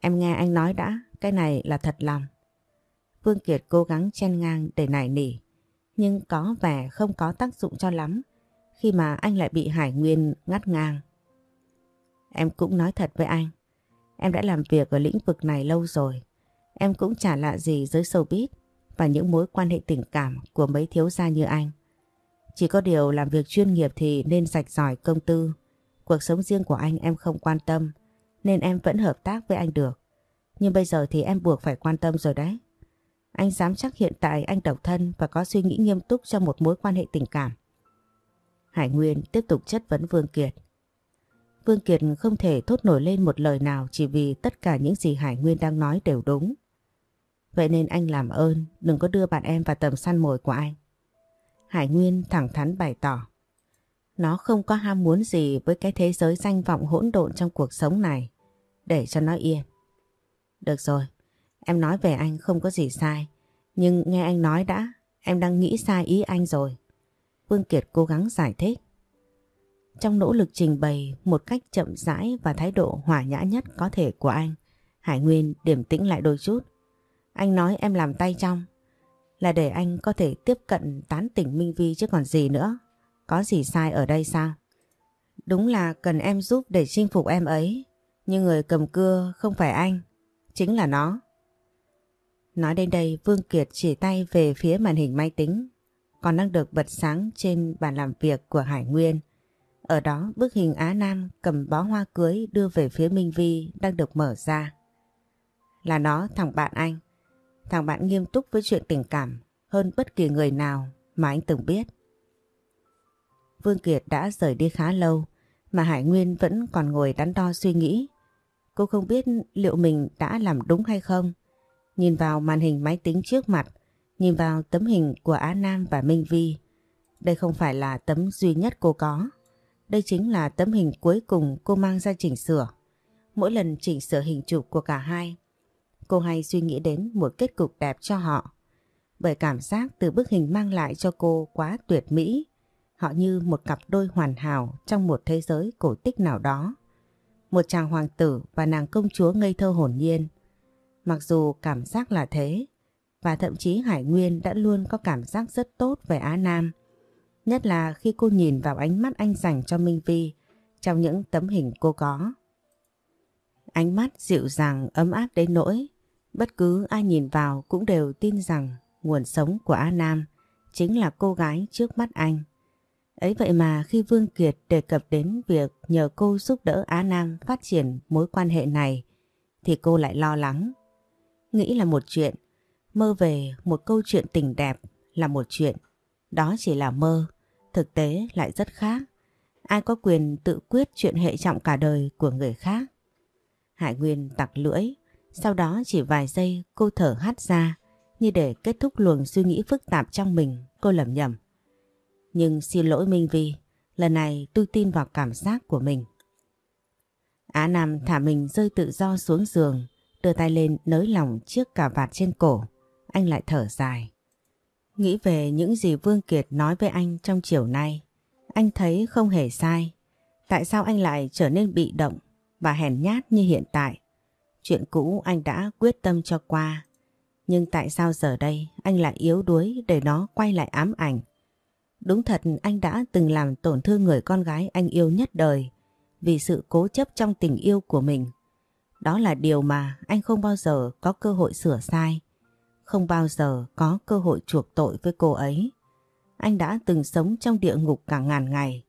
Em nghe anh nói đã, cái này là thật lòng. Vương Kiệt cố gắng chen ngang để nài nỉ, nhưng có vẻ không có tác dụng cho lắm khi mà anh lại bị Hải Nguyên ngắt ngang. Em cũng nói thật với anh, em đã làm việc ở lĩnh vực này lâu rồi. Em cũng chả lạ gì giới showbiz và những mối quan hệ tình cảm của mấy thiếu gia như anh. Chỉ có điều làm việc chuyên nghiệp thì nên sạch giỏi công tư. Cuộc sống riêng của anh em không quan tâm nên em vẫn hợp tác với anh được. Nhưng bây giờ thì em buộc phải quan tâm rồi đấy. Anh dám chắc hiện tại anh độc thân và có suy nghĩ nghiêm túc cho một mối quan hệ tình cảm. Hải Nguyên tiếp tục chất vấn Vương Kiệt. Vương Kiệt không thể thốt nổi lên một lời nào chỉ vì tất cả những gì Hải Nguyên đang nói đều đúng. Vậy nên anh làm ơn đừng có đưa bạn em vào tầm săn mồi của anh. Hải Nguyên thẳng thắn bày tỏ. Nó không có ham muốn gì với cái thế giới danh vọng hỗn độn trong cuộc sống này. Để cho nó yên. Được rồi, em nói về anh không có gì sai. Nhưng nghe anh nói đã, em đang nghĩ sai ý anh rồi. Vương Kiệt cố gắng giải thích. Trong nỗ lực trình bày một cách chậm rãi và thái độ hòa nhã nhất có thể của anh, Hải Nguyên điểm tĩnh lại đôi chút. Anh nói em làm tay trong, là để anh có thể tiếp cận tán tỉnh Minh Vi chứ còn gì nữa. Có gì sai ở đây sao? Đúng là cần em giúp để chinh phục em ấy, nhưng người cầm cưa không phải anh, chính là nó. Nói đến đây Vương Kiệt chỉ tay về phía màn hình máy tính, còn đang được bật sáng trên bàn làm việc của Hải Nguyên. Ở đó bức hình Á Nam cầm bó hoa cưới đưa về phía Minh Vi đang được mở ra. Là nó thằng bạn anh. Thằng bạn nghiêm túc với chuyện tình cảm hơn bất kỳ người nào mà anh từng biết. Vương Kiệt đã rời đi khá lâu mà Hải Nguyên vẫn còn ngồi đắn đo suy nghĩ. Cô không biết liệu mình đã làm đúng hay không. Nhìn vào màn hình máy tính trước mặt, nhìn vào tấm hình của Á Nam và Minh Vi. Đây không phải là tấm duy nhất cô có. Đây chính là tấm hình cuối cùng cô mang ra chỉnh sửa. Mỗi lần chỉnh sửa hình chụp của cả hai, cô hay suy nghĩ đến một kết cục đẹp cho họ. Bởi cảm giác từ bức hình mang lại cho cô quá tuyệt mỹ, họ như một cặp đôi hoàn hảo trong một thế giới cổ tích nào đó. Một chàng hoàng tử và nàng công chúa ngây thơ hồn nhiên. Mặc dù cảm giác là thế, và thậm chí Hải Nguyên đã luôn có cảm giác rất tốt về Á Nam. Nhất là khi cô nhìn vào ánh mắt anh dành cho Minh Vi trong những tấm hình cô có. Ánh mắt dịu dàng ấm áp đến nỗi bất cứ ai nhìn vào cũng đều tin rằng nguồn sống của Á Nam chính là cô gái trước mắt anh. Ấy vậy mà khi Vương Kiệt đề cập đến việc nhờ cô giúp đỡ Á Nam phát triển mối quan hệ này thì cô lại lo lắng. Nghĩ là một chuyện, mơ về một câu chuyện tình đẹp là một chuyện. Đó chỉ là mơ, thực tế lại rất khác. Ai có quyền tự quyết chuyện hệ trọng cả đời của người khác? Hải Nguyên tặc lưỡi, sau đó chỉ vài giây cô thở hắt ra như để kết thúc luồng suy nghĩ phức tạp trong mình, cô lầm nhầm. Nhưng xin lỗi Minh Vi, lần này tôi tin vào cảm giác của mình. Á Nam thả mình rơi tự do xuống giường, đưa tay lên nới lỏng chiếc cà vạt trên cổ. Anh lại thở dài. Nghĩ về những gì Vương Kiệt nói với anh trong chiều nay, anh thấy không hề sai. Tại sao anh lại trở nên bị động và hèn nhát như hiện tại? Chuyện cũ anh đã quyết tâm cho qua. Nhưng tại sao giờ đây anh lại yếu đuối để nó quay lại ám ảnh? Đúng thật anh đã từng làm tổn thương người con gái anh yêu nhất đời vì sự cố chấp trong tình yêu của mình. Đó là điều mà anh không bao giờ có cơ hội sửa sai, không bao giờ có cơ hội chuộc tội với cô ấy. Anh đã từng sống trong địa ngục cả ngàn ngày.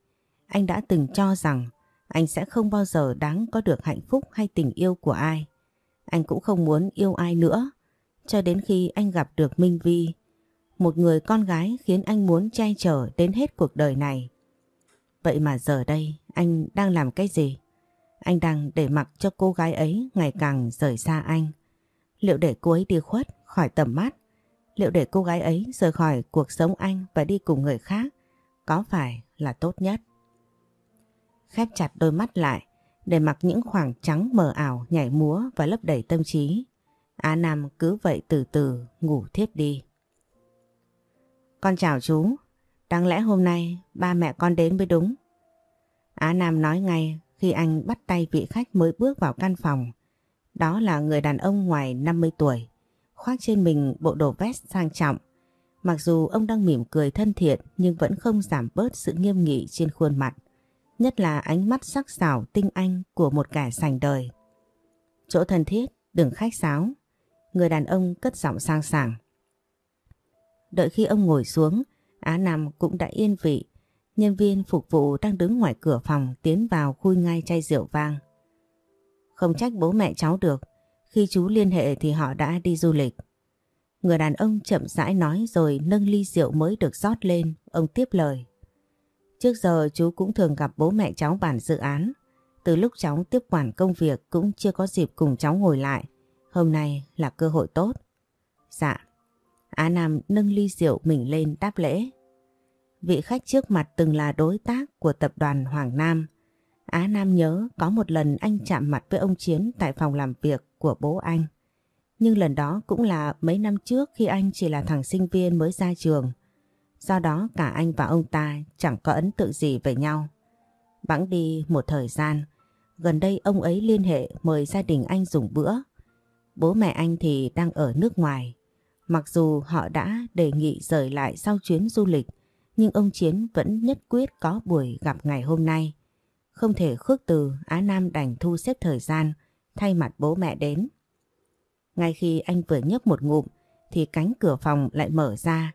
Anh đã từng cho rằng anh sẽ không bao giờ đáng có được hạnh phúc hay tình yêu của ai. Anh cũng không muốn yêu ai nữa. Cho đến khi anh gặp được Minh Vi, một người con gái khiến anh muốn che chở đến hết cuộc đời này. Vậy mà giờ đây anh đang làm cái gì? Anh đang để mặc cho cô gái ấy ngày càng rời xa anh. Liệu để cô ấy đi khuất khỏi tầm mắt? Liệu để cô gái ấy rời khỏi cuộc sống anh và đi cùng người khác có phải là tốt nhất? Khép chặt đôi mắt lại để mặc những khoảng trắng mờ ảo nhảy múa và lấp đầy tâm trí. Á Nam cứ vậy từ từ ngủ thiếp đi. Con chào chú, đáng lẽ hôm nay ba mẹ con đến mới đúng. Á Nam nói ngay khi anh bắt tay vị khách mới bước vào căn phòng. Đó là người đàn ông ngoài 50 tuổi, khoác trên mình bộ đồ vest sang trọng. Mặc dù ông đang mỉm cười thân thiện nhưng vẫn không giảm bớt sự nghiêm nghị trên khuôn mặt. Nhất là ánh mắt sắc sảo tinh anh của một kẻ sành đời. Chỗ thân thiết, đừng khách sáo. Người đàn ông cất giọng sang sảng. Đợi khi ông ngồi xuống, Á Nam cũng đã yên vị Nhân viên phục vụ đang đứng ngoài cửa phòng tiến vào khui ngay chai rượu vang. Không trách bố mẹ cháu được, khi chú liên hệ thì họ đã đi du lịch. Người đàn ông chậm rãi nói rồi nâng ly rượu mới được rót lên, ông tiếp lời. Trước giờ chú cũng thường gặp bố mẹ cháu bàn dự án. Từ lúc cháu tiếp quản công việc cũng chưa có dịp cùng cháu ngồi lại. Hôm nay là cơ hội tốt. Dạ. Á Nam nâng ly rượu mình lên đáp lễ. Vị khách trước mặt từng là đối tác của tập đoàn Hoàng Nam. Á Nam nhớ có một lần anh chạm mặt với ông Chiến tại phòng làm việc của bố anh. Nhưng lần đó cũng là mấy năm trước khi anh chỉ là thằng sinh viên mới ra trường. Do đó cả anh và ông ta chẳng có ấn tượng gì về nhau. Bẵng đi một thời gian, gần đây ông ấy liên hệ mời gia đình anh dùng bữa. Bố mẹ anh thì đang ở nước ngoài. Mặc dù họ đã đề nghị rời lại sau chuyến du lịch, nhưng ông Chiến vẫn nhất quyết có buổi gặp ngày hôm nay. Không thể khước từ Á Nam đành thu xếp thời gian thay mặt bố mẹ đến. Ngay khi anh vừa nhấp một ngụm thì cánh cửa phòng lại mở ra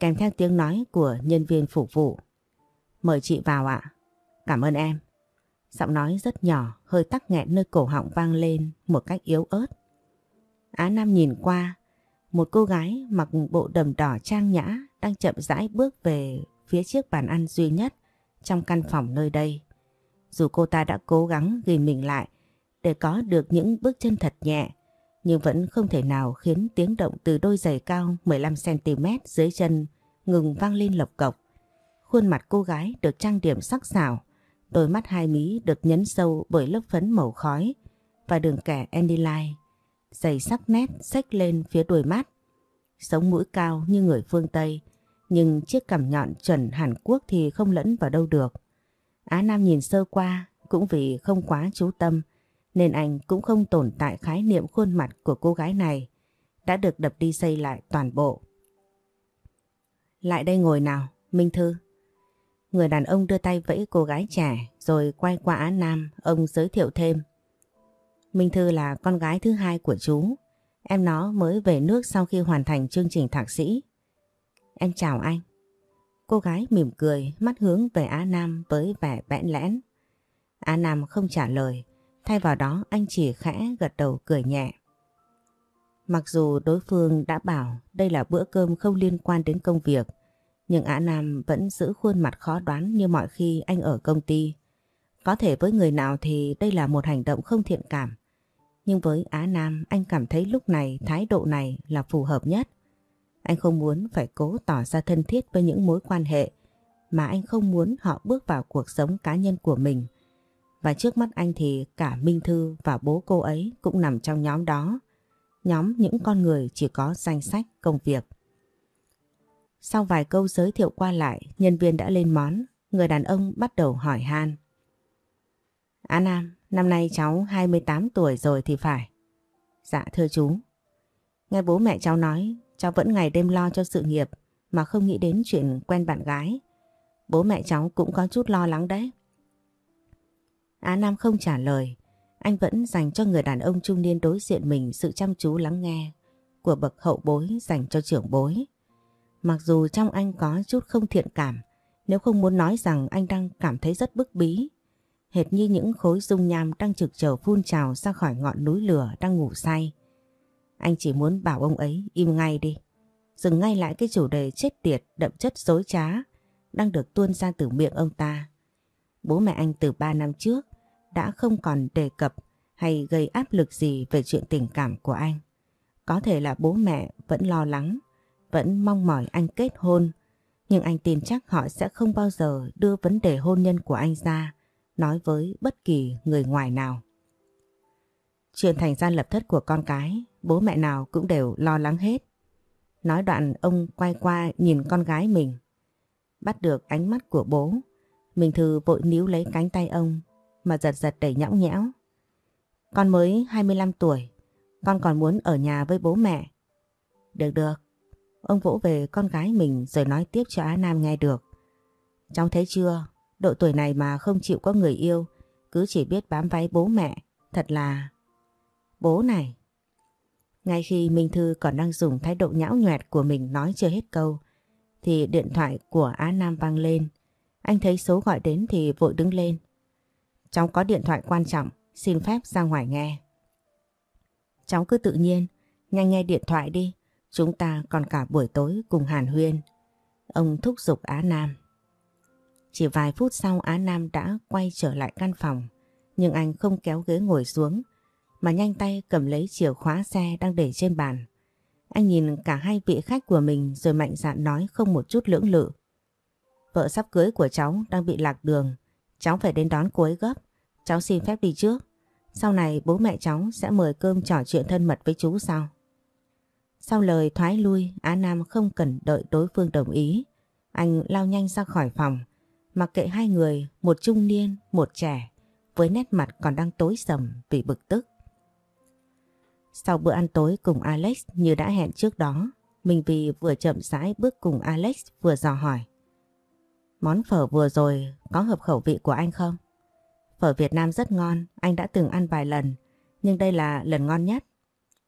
kèm theo tiếng nói của nhân viên phục vụ. Mời chị vào ạ. Cảm ơn em. Giọng nói rất nhỏ, hơi tắc nghẹn nơi cổ họng vang lên một cách yếu ớt. Á Nam nhìn qua, một cô gái mặc bộ đầm đỏ trang nhã đang chậm rãi bước về phía chiếc bàn ăn duy nhất trong căn phòng nơi đây. Dù cô ta đã cố gắng ghi mình lại để có được những bước chân thật nhẹ, nhưng vẫn không thể nào khiến tiếng động từ đôi giày cao 15cm dưới chân ngừng vang lên lộc cộc. Khuôn mặt cô gái được trang điểm sắc sảo, đôi mắt hai mí được nhấn sâu bởi lớp phấn màu khói và đường kẻ Andyline. Giày sắc nét xách lên phía đuôi mắt. Sống mũi cao như người phương Tây, nhưng chiếc cằm nhọn chuẩn Hàn Quốc thì không lẫn vào đâu được. Á Nam nhìn sơ qua cũng vì không quá chú tâm nên anh cũng không tồn tại khái niệm khuôn mặt của cô gái này đã được đập đi xây lại toàn bộ. Lại đây ngồi nào, Minh Thư. Người đàn ông đưa tay vẫy cô gái trẻ rồi quay qua Á Nam, ông giới thiệu thêm. Minh Thư là con gái thứ hai của chú. Em nó mới về nước sau khi hoàn thành chương trình thạc sĩ. Em chào anh. Cô gái mỉm cười, mắt hướng về Á Nam với vẻ bẽn lẽn. Á Nam không trả lời, thay vào đó anh chỉ khẽ gật đầu cười nhẹ. Mặc dù đối phương đã bảo đây là bữa cơm không liên quan đến công việc, Nhưng Á Nam vẫn giữ khuôn mặt khó đoán như mọi khi anh ở công ty. Có thể với người nào thì đây là một hành động không thiện cảm. Nhưng với Á Nam anh cảm thấy lúc này thái độ này là phù hợp nhất. Anh không muốn phải cố tỏ ra thân thiết với những mối quan hệ mà anh không muốn họ bước vào cuộc sống cá nhân của mình. Và trước mắt anh thì cả Minh Thư và bố cô ấy cũng nằm trong nhóm đó. Nhóm những con người chỉ có danh sách công việc. Sau vài câu giới thiệu qua lại, nhân viên đã lên món. Người đàn ông bắt đầu hỏi han. Á Nam, năm nay cháu 28 tuổi rồi thì phải. Dạ thưa chú. Nghe bố mẹ cháu nói, cháu vẫn ngày đêm lo cho sự nghiệp mà không nghĩ đến chuyện quen bạn gái. Bố mẹ cháu cũng có chút lo lắng đấy. Á Nam không trả lời. Anh vẫn dành cho người đàn ông trung niên đối diện mình sự chăm chú lắng nghe của bậc hậu bối dành cho trưởng bối. Mặc dù trong anh có chút không thiện cảm, nếu không muốn nói rằng anh đang cảm thấy rất bức bí, hệt như những khối dung nham đang trực chờ phun trào ra khỏi ngọn núi lửa đang ngủ say. Anh chỉ muốn bảo ông ấy im ngay đi, dừng ngay lại cái chủ đề chết tiệt đậm chất dối trá đang được tuôn ra từ miệng ông ta. Bố mẹ anh từ 3 năm trước đã không còn đề cập hay gây áp lực gì về chuyện tình cảm của anh. Có thể là bố mẹ vẫn lo lắng, vẫn mong mỏi anh kết hôn, nhưng anh tin chắc họ sẽ không bao giờ đưa vấn đề hôn nhân của anh ra nói với bất kỳ người ngoài nào. Chuyện thành gian lập thất của con cái, bố mẹ nào cũng đều lo lắng hết. Nói đoạn ông quay qua nhìn con gái mình. Bắt được ánh mắt của bố, mình Thư vội níu lấy cánh tay ông mà giật giật đẩy nhõng nhẽo. Con mới 25 tuổi, con còn muốn ở nhà với bố mẹ. Được được, ông vỗ về con gái mình rồi nói tiếp cho Á Nam nghe được. Cháu thấy chưa, độ tuổi này mà không chịu có người yêu, cứ chỉ biết bám váy bố mẹ, thật là... Bố này! Ngay khi Minh Thư còn đang dùng thái độ nhão nhoẹt của mình nói chưa hết câu, thì điện thoại của Á Nam vang lên. Anh thấy số gọi đến thì vội đứng lên. Cháu có điện thoại quan trọng, xin phép ra ngoài nghe. Cháu cứ tự nhiên, nhanh nghe điện thoại đi, chúng ta còn cả buổi tối cùng hàn huyên. Ông thúc giục Á Nam. Chỉ vài phút sau Á Nam đã quay trở lại căn phòng, nhưng anh không kéo ghế ngồi xuống, mà nhanh tay cầm lấy chìa khóa xe đang để trên bàn. Anh nhìn cả hai vị khách của mình rồi mạnh dạn nói không một chút lưỡng lự. Vợ sắp cưới của cháu đang bị lạc đường, cháu phải đến đón cô ấy gấp. Cháu xin phép đi trước. Sau này bố mẹ cháu sẽ mời cơm trò chuyện thân mật với chú sau. Sau lời thoái lui, Á Nam không cần đợi đối phương đồng ý. Anh lao nhanh ra khỏi phòng, mặc kệ hai người, một trung niên, một trẻ, với nét mặt còn đang tối sầm vì bực tức. Sau bữa ăn tối cùng Alex như đã hẹn trước đó, mình vì vừa chậm rãi bước cùng Alex vừa dò hỏi. Món phở vừa rồi có hợp khẩu vị của anh không? Phở Việt Nam rất ngon, anh đã từng ăn vài lần, nhưng đây là lần ngon nhất.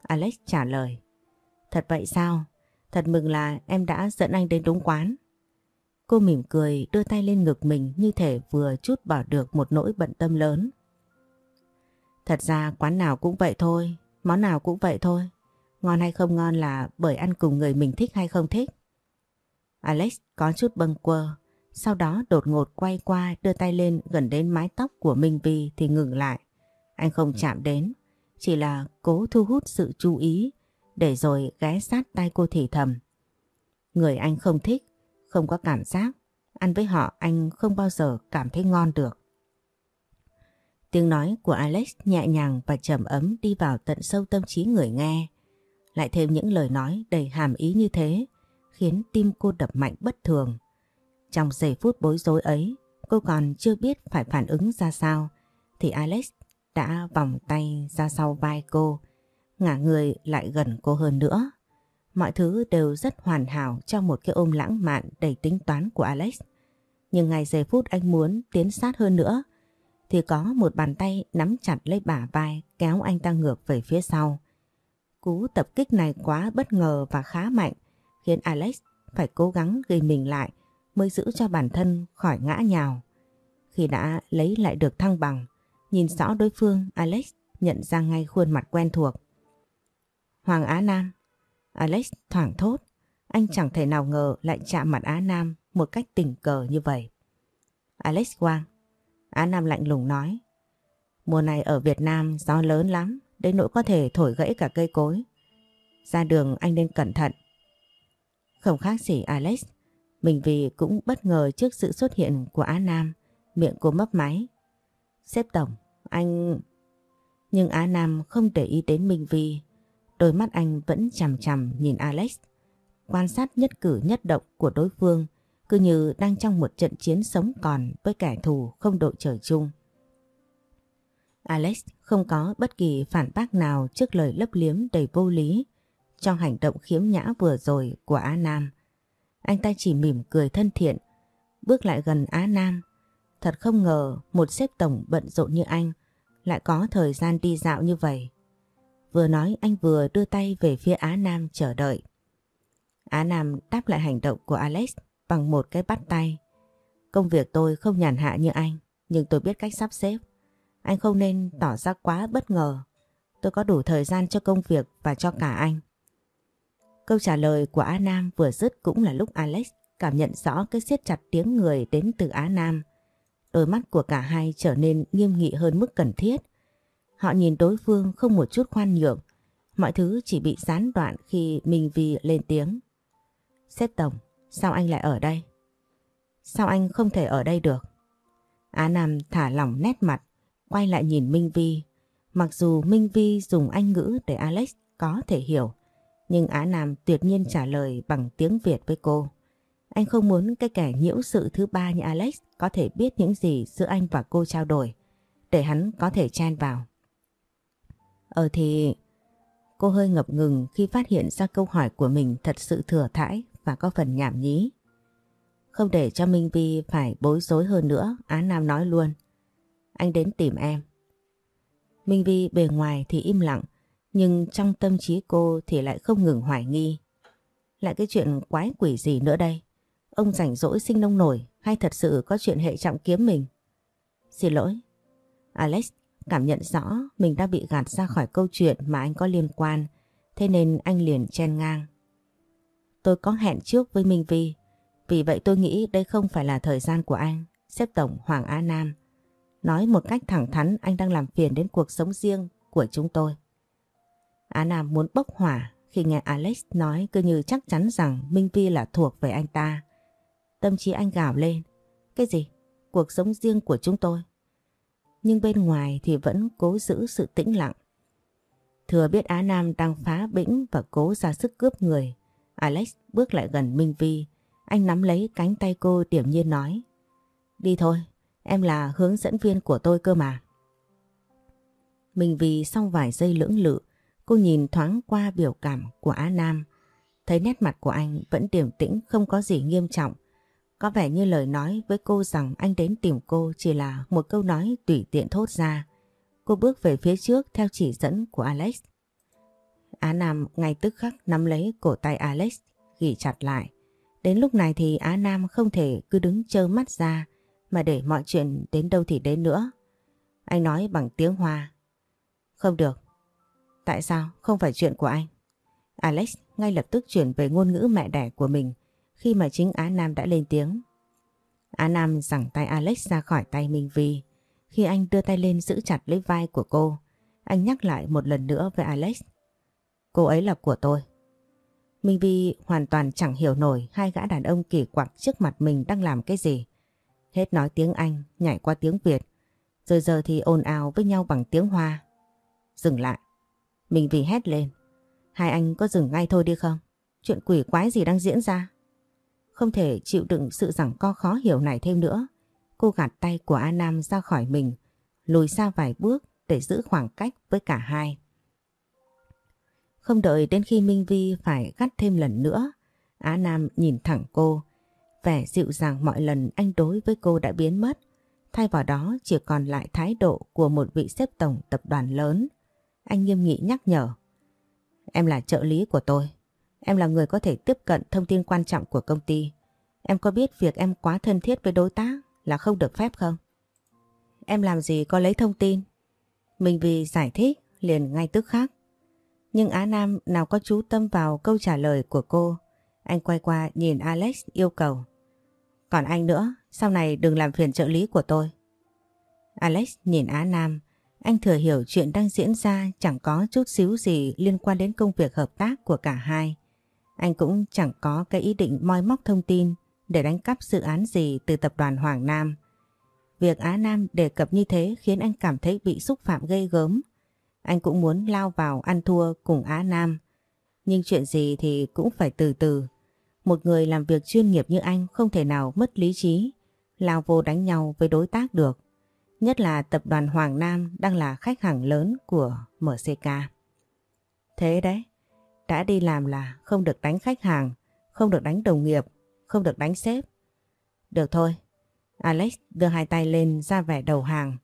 Alex trả lời. Thật vậy sao? Thật mừng là em đã dẫn anh đến đúng quán. Cô mỉm cười đưa tay lên ngực mình như thể vừa chút bỏ được một nỗi bận tâm lớn. Thật ra quán nào cũng vậy thôi, món nào cũng vậy thôi. Ngon hay không ngon là bởi ăn cùng người mình thích hay không thích. Alex có chút bâng quơ, sau đó đột ngột quay qua đưa tay lên gần đến mái tóc của Minh Vi thì ngừng lại. Anh không chạm đến, chỉ là cố thu hút sự chú ý để rồi ghé sát tay cô thì thầm. Người anh không thích, không có cảm giác, ăn với họ anh không bao giờ cảm thấy ngon được. Tiếng nói của Alex nhẹ nhàng và trầm ấm đi vào tận sâu tâm trí người nghe. Lại thêm những lời nói đầy hàm ý như thế, khiến tim cô đập mạnh bất thường. Trong giây phút bối rối ấy, cô còn chưa biết phải phản ứng ra sao, thì Alex đã vòng tay ra sau vai cô, ngả người lại gần cô hơn nữa. Mọi thứ đều rất hoàn hảo trong một cái ôm lãng mạn đầy tính toán của Alex. Nhưng ngày giây phút anh muốn tiến sát hơn nữa, thì có một bàn tay nắm chặt lấy bả vai kéo anh ta ngược về phía sau. Cú tập kích này quá bất ngờ và khá mạnh, khiến Alex phải cố gắng ghi mình lại mới giữ cho bản thân khỏi ngã nhào. Khi đã lấy lại được thăng bằng, nhìn rõ đối phương Alex nhận ra ngay khuôn mặt quen thuộc. Hoàng Á Nam Alex thoảng thốt, Anh chẳng thể nào ngờ lại chạm mặt Á Nam một cách tình cờ như vậy. Alex Quang, Á Nam lạnh lùng nói. Mùa này ở Việt Nam gió lớn lắm, đến nỗi có thể thổi gãy cả cây cối. Ra đường anh nên cẩn thận. Không khác gì Alex, mình vì cũng bất ngờ trước sự xuất hiện của Á Nam, miệng cô mấp máy. Xếp tổng, anh... Nhưng Á Nam không để ý đến Minh Vi, đôi mắt anh vẫn chằm chằm nhìn Alex, quan sát nhất cử nhất động của đối phương, cứ như đang trong một trận chiến sống còn với kẻ thù không đội trời chung. Alex không có bất kỳ phản bác nào trước lời lấp liếm đầy vô lý trong hành động khiếm nhã vừa rồi của Á Nam. Anh ta chỉ mỉm cười thân thiện, bước lại gần Á Nam. Thật không ngờ một xếp tổng bận rộn như anh lại có thời gian đi dạo như vậy. Vừa nói anh vừa đưa tay về phía Á Nam chờ đợi. Á Nam đáp lại hành động của Alex bằng một cái bắt tay. Công việc tôi không nhàn hạ như anh, nhưng tôi biết cách sắp xếp. Anh không nên tỏ ra quá bất ngờ. Tôi có đủ thời gian cho công việc và cho cả anh. Câu trả lời của Á Nam vừa dứt cũng là lúc Alex cảm nhận rõ cái siết chặt tiếng người đến từ Á Nam. Đôi mắt của cả hai trở nên nghiêm nghị hơn mức cần thiết. Họ nhìn đối phương không một chút khoan nhượng. Mọi thứ chỉ bị gián đoạn khi Minh Vi lên tiếng. Sếp Tổng, sao anh lại ở đây? Sao anh không thể ở đây được? Á Nam thả lỏng nét mặt, quay lại nhìn Minh Vi. Mặc dù Minh Vi dùng anh ngữ để Alex có thể hiểu, nhưng Á Nam tuyệt nhiên trả lời bằng tiếng Việt với cô. Anh không muốn cái kẻ nhiễu sự thứ ba như Alex có thể biết những gì giữa anh và cô trao đổi, để hắn có thể chen vào. Ờ thì... Cô hơi ngập ngừng khi phát hiện ra câu hỏi của mình thật sự thừa thãi và có phần nhảm nhí. Không để cho Minh Vi phải bối rối hơn nữa, Á Nam nói luôn. Anh đến tìm em. Minh Vi bề ngoài thì im lặng, nhưng trong tâm trí cô thì lại không ngừng hoài nghi. Lại cái chuyện quái quỷ gì nữa đây? Ông rảnh rỗi sinh nông nổi hay thật sự có chuyện hệ trọng kiếm mình? Xin lỗi. Alex cảm nhận rõ mình đã bị gạt ra khỏi câu chuyện mà anh có liên quan, thế nên anh liền chen ngang. Tôi có hẹn trước với Minh Vi, vì vậy tôi nghĩ đây không phải là thời gian của anh, xếp tổng Hoàng Á Nam. Nói một cách thẳng thắn anh đang làm phiền đến cuộc sống riêng của chúng tôi. Á Nam muốn bốc hỏa khi nghe Alex nói cứ như chắc chắn rằng Minh Vi là thuộc về anh ta. Tâm trí anh gào lên. Cái gì? Cuộc sống riêng của chúng tôi. Nhưng bên ngoài thì vẫn cố giữ sự tĩnh lặng. Thừa biết Á Nam đang phá bĩnh và cố ra sức cướp người. Alex bước lại gần Minh Vi. Anh nắm lấy cánh tay cô điểm nhiên nói. Đi thôi, em là hướng dẫn viên của tôi cơ mà. Minh Vi sau vài giây lưỡng lự Cô nhìn thoáng qua biểu cảm của Á Nam, thấy nét mặt của anh vẫn điềm tĩnh không có gì nghiêm trọng. Có vẻ như lời nói với cô rằng anh đến tìm cô chỉ là một câu nói tùy tiện thốt ra. Cô bước về phía trước theo chỉ dẫn của Alex. Á Nam ngay tức khắc nắm lấy cổ tay Alex, ghi chặt lại. Đến lúc này thì Á Nam không thể cứ đứng trơ mắt ra mà để mọi chuyện đến đâu thì đến nữa. Anh nói bằng tiếng Hoa. Không được, Tại sao? Không phải chuyện của anh. Alex ngay lập tức chuyển về ngôn ngữ mẹ đẻ của mình khi mà chính Á Nam đã lên tiếng. Á Nam giằng tay Alex ra khỏi tay Minh Vi. Khi anh đưa tay lên giữ chặt lấy vai của cô, anh nhắc lại một lần nữa với Alex. Cô ấy là của tôi. Minh Vi hoàn toàn chẳng hiểu nổi hai gã đàn ông kỳ quặc trước mặt mình đang làm cái gì. Hết nói tiếng Anh, nhảy qua tiếng Việt, rồi giờ thì ồn ào với nhau bằng tiếng Hoa. Dừng lại. Minh Vi hét lên. Hai anh có dừng ngay thôi đi không? Chuyện quỷ quái gì đang diễn ra? Không thể chịu đựng sự rằng co khó hiểu này thêm nữa. Cô gạt tay của A Nam ra khỏi mình, lùi xa vài bước để giữ khoảng cách với cả hai. Không đợi đến khi Minh Vi phải gắt thêm lần nữa, Á Nam nhìn thẳng cô. Vẻ dịu dàng mọi lần anh đối với cô đã biến mất. Thay vào đó chỉ còn lại thái độ của một vị xếp tổng tập đoàn lớn. Anh nghiêm nghị nhắc nhở. Em là trợ lý của tôi. Em là người có thể tiếp cận thông tin quan trọng của công ty. Em có biết việc em quá thân thiết với đối tác là không được phép không? Em làm gì có lấy thông tin? Mình vì giải thích liền ngay tức khác. Nhưng Á Nam nào có chú tâm vào câu trả lời của cô. Anh quay qua nhìn Alex yêu cầu. Còn anh nữa, sau này đừng làm phiền trợ lý của tôi. Alex nhìn Á Nam, anh thừa hiểu chuyện đang diễn ra chẳng có chút xíu gì liên quan đến công việc hợp tác của cả hai. Anh cũng chẳng có cái ý định moi móc thông tin để đánh cắp dự án gì từ tập đoàn Hoàng Nam. Việc Á Nam đề cập như thế khiến anh cảm thấy bị xúc phạm gây gớm. Anh cũng muốn lao vào ăn thua cùng Á Nam. Nhưng chuyện gì thì cũng phải từ từ. Một người làm việc chuyên nghiệp như anh không thể nào mất lý trí, lao vô đánh nhau với đối tác được. Nhất là tập đoàn Hoàng Nam đang là khách hàng lớn của MCK. Thế đấy, đã đi làm là không được đánh khách hàng, không được đánh đồng nghiệp, không được đánh sếp. Được thôi, Alex đưa hai tay lên ra vẻ đầu hàng,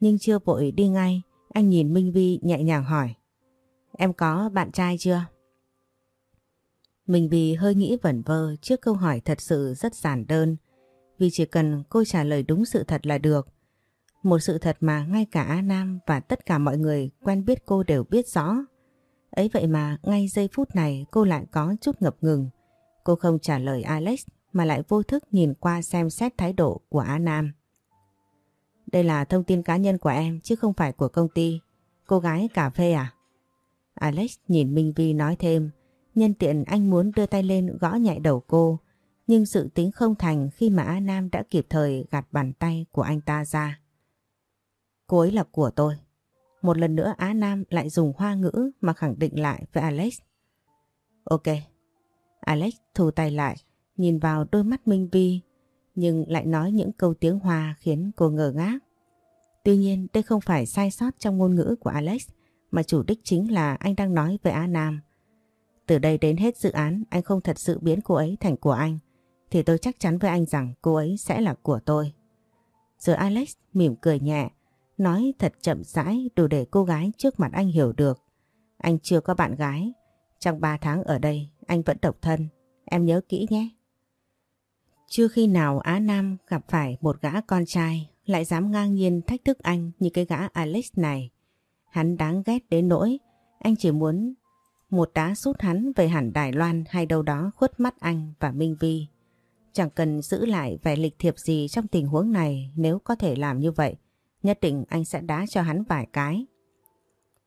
nhưng chưa vội đi ngay, anh nhìn Minh Vi nhẹ nhàng hỏi. Em có bạn trai chưa? Minh Vi hơi nghĩ vẩn vơ trước câu hỏi thật sự rất giản đơn, vì chỉ cần cô trả lời đúng sự thật là được. Một sự thật mà ngay cả A Nam và tất cả mọi người quen biết cô đều biết rõ. Ấy vậy mà ngay giây phút này cô lại có chút ngập ngừng. Cô không trả lời Alex mà lại vô thức nhìn qua xem xét thái độ của Á Nam. Đây là thông tin cá nhân của em chứ không phải của công ty. Cô gái cà phê à? Alex nhìn Minh Vi nói thêm, nhân tiện anh muốn đưa tay lên gõ nhẹ đầu cô, nhưng sự tính không thành khi mà Á Nam đã kịp thời gạt bàn tay của anh ta ra. Cô ấy là của tôi. Một lần nữa Á Nam lại dùng hoa ngữ mà khẳng định lại với Alex. Ok. Alex thu tay lại, nhìn vào đôi mắt Minh Vi, nhưng lại nói những câu tiếng Hoa khiến cô ngờ ngác. Tuy nhiên đây không phải sai sót trong ngôn ngữ của Alex, mà chủ đích chính là anh đang nói với Á Nam. Từ đây đến hết dự án anh không thật sự biến cô ấy thành của anh, thì tôi chắc chắn với anh rằng cô ấy sẽ là của tôi. Rồi Alex mỉm cười nhẹ, nói thật chậm rãi đủ để cô gái trước mặt anh hiểu được. Anh chưa có bạn gái, trong 3 tháng ở đây anh vẫn độc thân, em nhớ kỹ nhé. Chưa khi nào Á Nam gặp phải một gã con trai lại dám ngang nhiên thách thức anh như cái gã Alex này. Hắn đáng ghét đến nỗi anh chỉ muốn một đá sút hắn về hẳn Đài Loan hay đâu đó khuất mắt anh và Minh Vi. Chẳng cần giữ lại vẻ lịch thiệp gì trong tình huống này nếu có thể làm như vậy, nhất định anh sẽ đá cho hắn vài cái.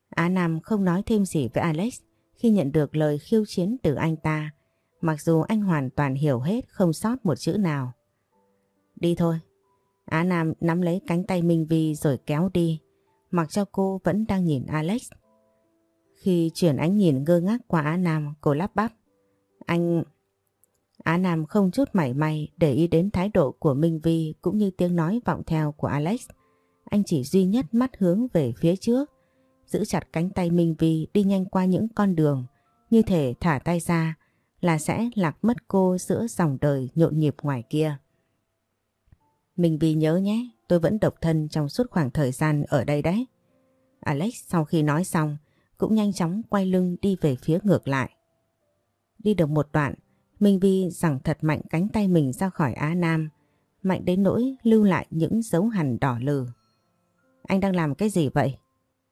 Á Nam không nói thêm gì với Alex khi nhận được lời khiêu chiến từ anh ta, mặc dù anh hoàn toàn hiểu hết không sót một chữ nào. Đi thôi. Á Nam nắm lấy cánh tay Minh Vi rồi kéo đi, mặc cho cô vẫn đang nhìn Alex. Khi chuyển ánh nhìn ngơ ngác qua Á Nam, cô lắp bắp. Anh... Á Nam không chút mảy may để ý đến thái độ của Minh Vi cũng như tiếng nói vọng theo của Alex. Anh chỉ duy nhất mắt hướng về phía trước, giữ chặt cánh tay Minh Vi đi nhanh qua những con đường, như thể thả tay ra là sẽ lạc mất cô giữa dòng đời nhộn nhịp ngoài kia. Mình Vi nhớ nhé, tôi vẫn độc thân trong suốt khoảng thời gian ở đây đấy. Alex sau khi nói xong cũng nhanh chóng quay lưng đi về phía ngược lại. Đi được một đoạn, Minh Vi giằng thật mạnh cánh tay mình ra khỏi Á Nam, mạnh đến nỗi lưu lại những dấu hằn đỏ lừ. Anh đang làm cái gì vậy?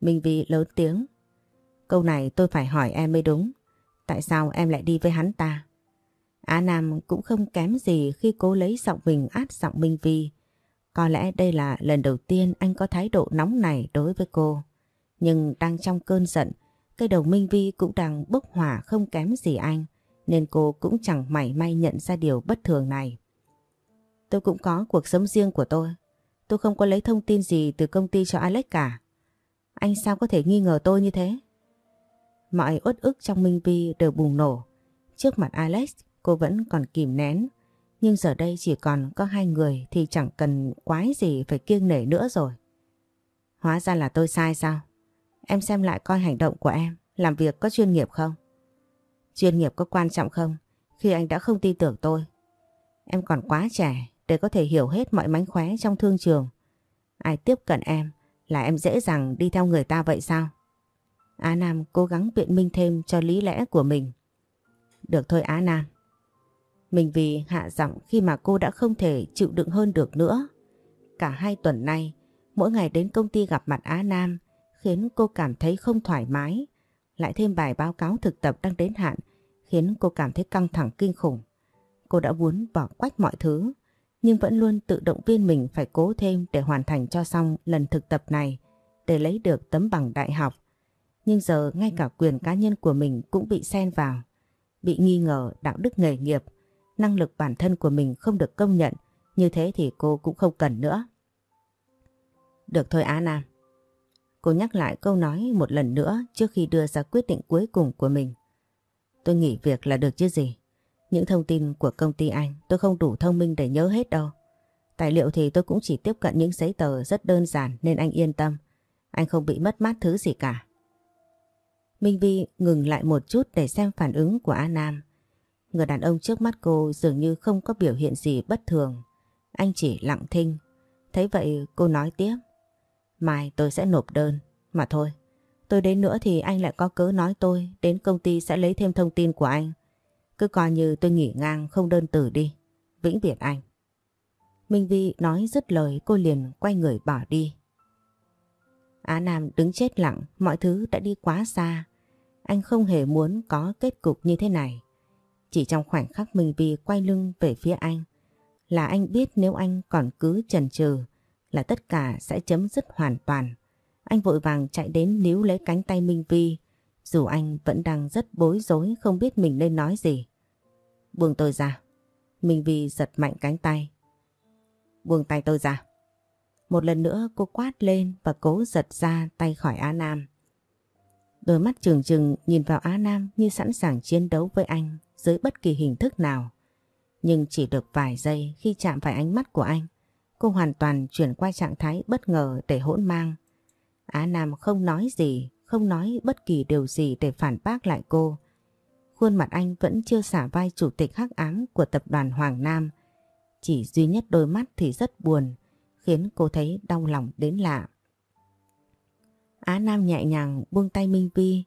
Minh Vi lớn tiếng. Câu này tôi phải hỏi em mới đúng. Tại sao em lại đi với hắn ta? Á Nam cũng không kém gì khi cố lấy giọng mình át giọng Minh Vi. Có lẽ đây là lần đầu tiên anh có thái độ nóng này đối với cô. Nhưng đang trong cơn giận, cây đầu Minh Vi cũng đang bốc hỏa không kém gì anh, nên cô cũng chẳng mảy may nhận ra điều bất thường này. Tôi cũng có cuộc sống riêng của tôi. Tôi không có lấy thông tin gì từ công ty cho Alex cả. Anh sao có thể nghi ngờ tôi như thế? Mọi uất ức trong Minh Vi đều bùng nổ. Trước mặt Alex, cô vẫn còn kìm nén. Nhưng giờ đây chỉ còn có hai người thì chẳng cần quái gì phải kiêng nể nữa rồi. Hóa ra là tôi sai sao? Em xem lại coi hành động của em, làm việc có chuyên nghiệp không? Chuyên nghiệp có quan trọng không khi anh đã không tin tưởng tôi? Em còn quá trẻ để có thể hiểu hết mọi mánh khóe trong thương trường. Ai tiếp cận em là em dễ dàng đi theo người ta vậy sao? Á Nam cố gắng biện minh thêm cho lý lẽ của mình. Được thôi Á Nam. Mình vì hạ giọng khi mà cô đã không thể chịu đựng hơn được nữa. Cả hai tuần nay, mỗi ngày đến công ty gặp mặt Á Nam khiến cô cảm thấy không thoải mái. Lại thêm bài báo cáo thực tập đang đến hạn khiến cô cảm thấy căng thẳng kinh khủng. Cô đã muốn bỏ quách mọi thứ, nhưng vẫn luôn tự động viên mình phải cố thêm để hoàn thành cho xong lần thực tập này để lấy được tấm bằng đại học. Nhưng giờ ngay cả quyền cá nhân của mình cũng bị xen vào, bị nghi ngờ đạo đức nghề nghiệp, năng lực bản thân của mình không được công nhận, như thế thì cô cũng không cần nữa. Được thôi Á Nam. Cô nhắc lại câu nói một lần nữa trước khi đưa ra quyết định cuối cùng của mình. Tôi nghỉ việc là được chứ gì. Những thông tin của công ty anh tôi không đủ thông minh để nhớ hết đâu. Tài liệu thì tôi cũng chỉ tiếp cận những giấy tờ rất đơn giản nên anh yên tâm. Anh không bị mất mát thứ gì cả. Minh Vi ngừng lại một chút để xem phản ứng của A Nam. Người đàn ông trước mắt cô dường như không có biểu hiện gì bất thường. Anh chỉ lặng thinh. Thấy vậy cô nói tiếp. Mai tôi sẽ nộp đơn. Mà thôi, tôi đến nữa thì anh lại có cớ nói tôi đến công ty sẽ lấy thêm thông tin của anh. Cứ coi như tôi nghỉ ngang không đơn từ đi. Vĩnh biệt anh. Minh Vi nói dứt lời cô liền quay người bỏ đi. Á Nam đứng chết lặng, mọi thứ đã đi quá xa. Anh không hề muốn có kết cục như thế này. Chỉ trong khoảnh khắc Minh Vi quay lưng về phía anh, là anh biết nếu anh còn cứ chần chừ là tất cả sẽ chấm dứt hoàn toàn. Anh vội vàng chạy đến níu lấy cánh tay Minh Vi, dù anh vẫn đang rất bối rối không biết mình nên nói gì. Buông tôi ra. Minh Vi giật mạnh cánh tay. Buông tay tôi ra. Một lần nữa cô quát lên và cố giật ra tay khỏi Á Nam. Đôi mắt trừng trừng nhìn vào Á Nam như sẵn sàng chiến đấu với anh dưới bất kỳ hình thức nào. Nhưng chỉ được vài giây khi chạm phải ánh mắt của anh, cô hoàn toàn chuyển qua trạng thái bất ngờ để hỗn mang. Á Nam không nói gì, không nói bất kỳ điều gì để phản bác lại cô. Khuôn mặt anh vẫn chưa xả vai chủ tịch hắc ám của tập đoàn Hoàng Nam. Chỉ duy nhất đôi mắt thì rất buồn, khiến cô thấy đau lòng đến lạ. Á Nam nhẹ nhàng buông tay Minh Vi,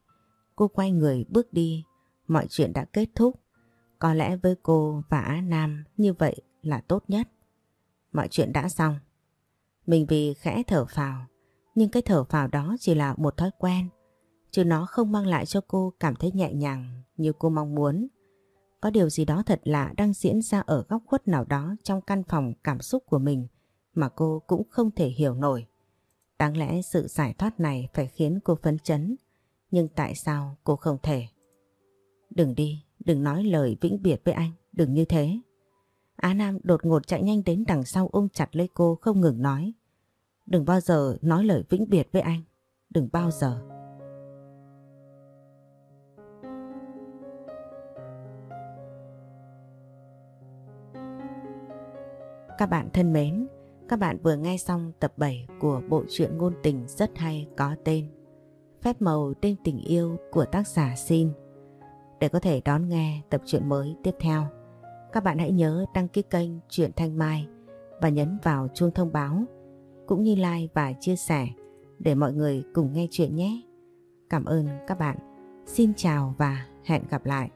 cô quay người bước đi, mọi chuyện đã kết thúc. Có lẽ với cô và Á Nam như vậy là tốt nhất. Mọi chuyện đã xong. Minh Vi khẽ thở phào, nhưng cái thở phào đó chỉ là một thói quen, chứ nó không mang lại cho cô cảm thấy nhẹ nhàng như cô mong muốn. Có điều gì đó thật lạ đang diễn ra ở góc khuất nào đó trong căn phòng cảm xúc của mình mà cô cũng không thể hiểu nổi. Đáng lẽ sự giải thoát này phải khiến cô phấn chấn, nhưng tại sao cô không thể? Đừng đi, đừng nói lời vĩnh biệt với anh, đừng như thế. Á Nam đột ngột chạy nhanh đến đằng sau ôm chặt lấy cô không ngừng nói. Đừng bao giờ nói lời vĩnh biệt với anh, đừng bao giờ. Các bạn thân mến, các bạn vừa nghe xong tập 7 của bộ truyện ngôn tình rất hay có tên Phép màu tên tình yêu của tác giả Xin. Để có thể đón nghe tập truyện mới tiếp theo, các bạn hãy nhớ đăng ký kênh Truyện Thanh Mai và nhấn vào chuông thông báo cũng như like và chia sẻ để mọi người cùng nghe chuyện nhé. Cảm ơn các bạn. Xin chào và hẹn gặp lại.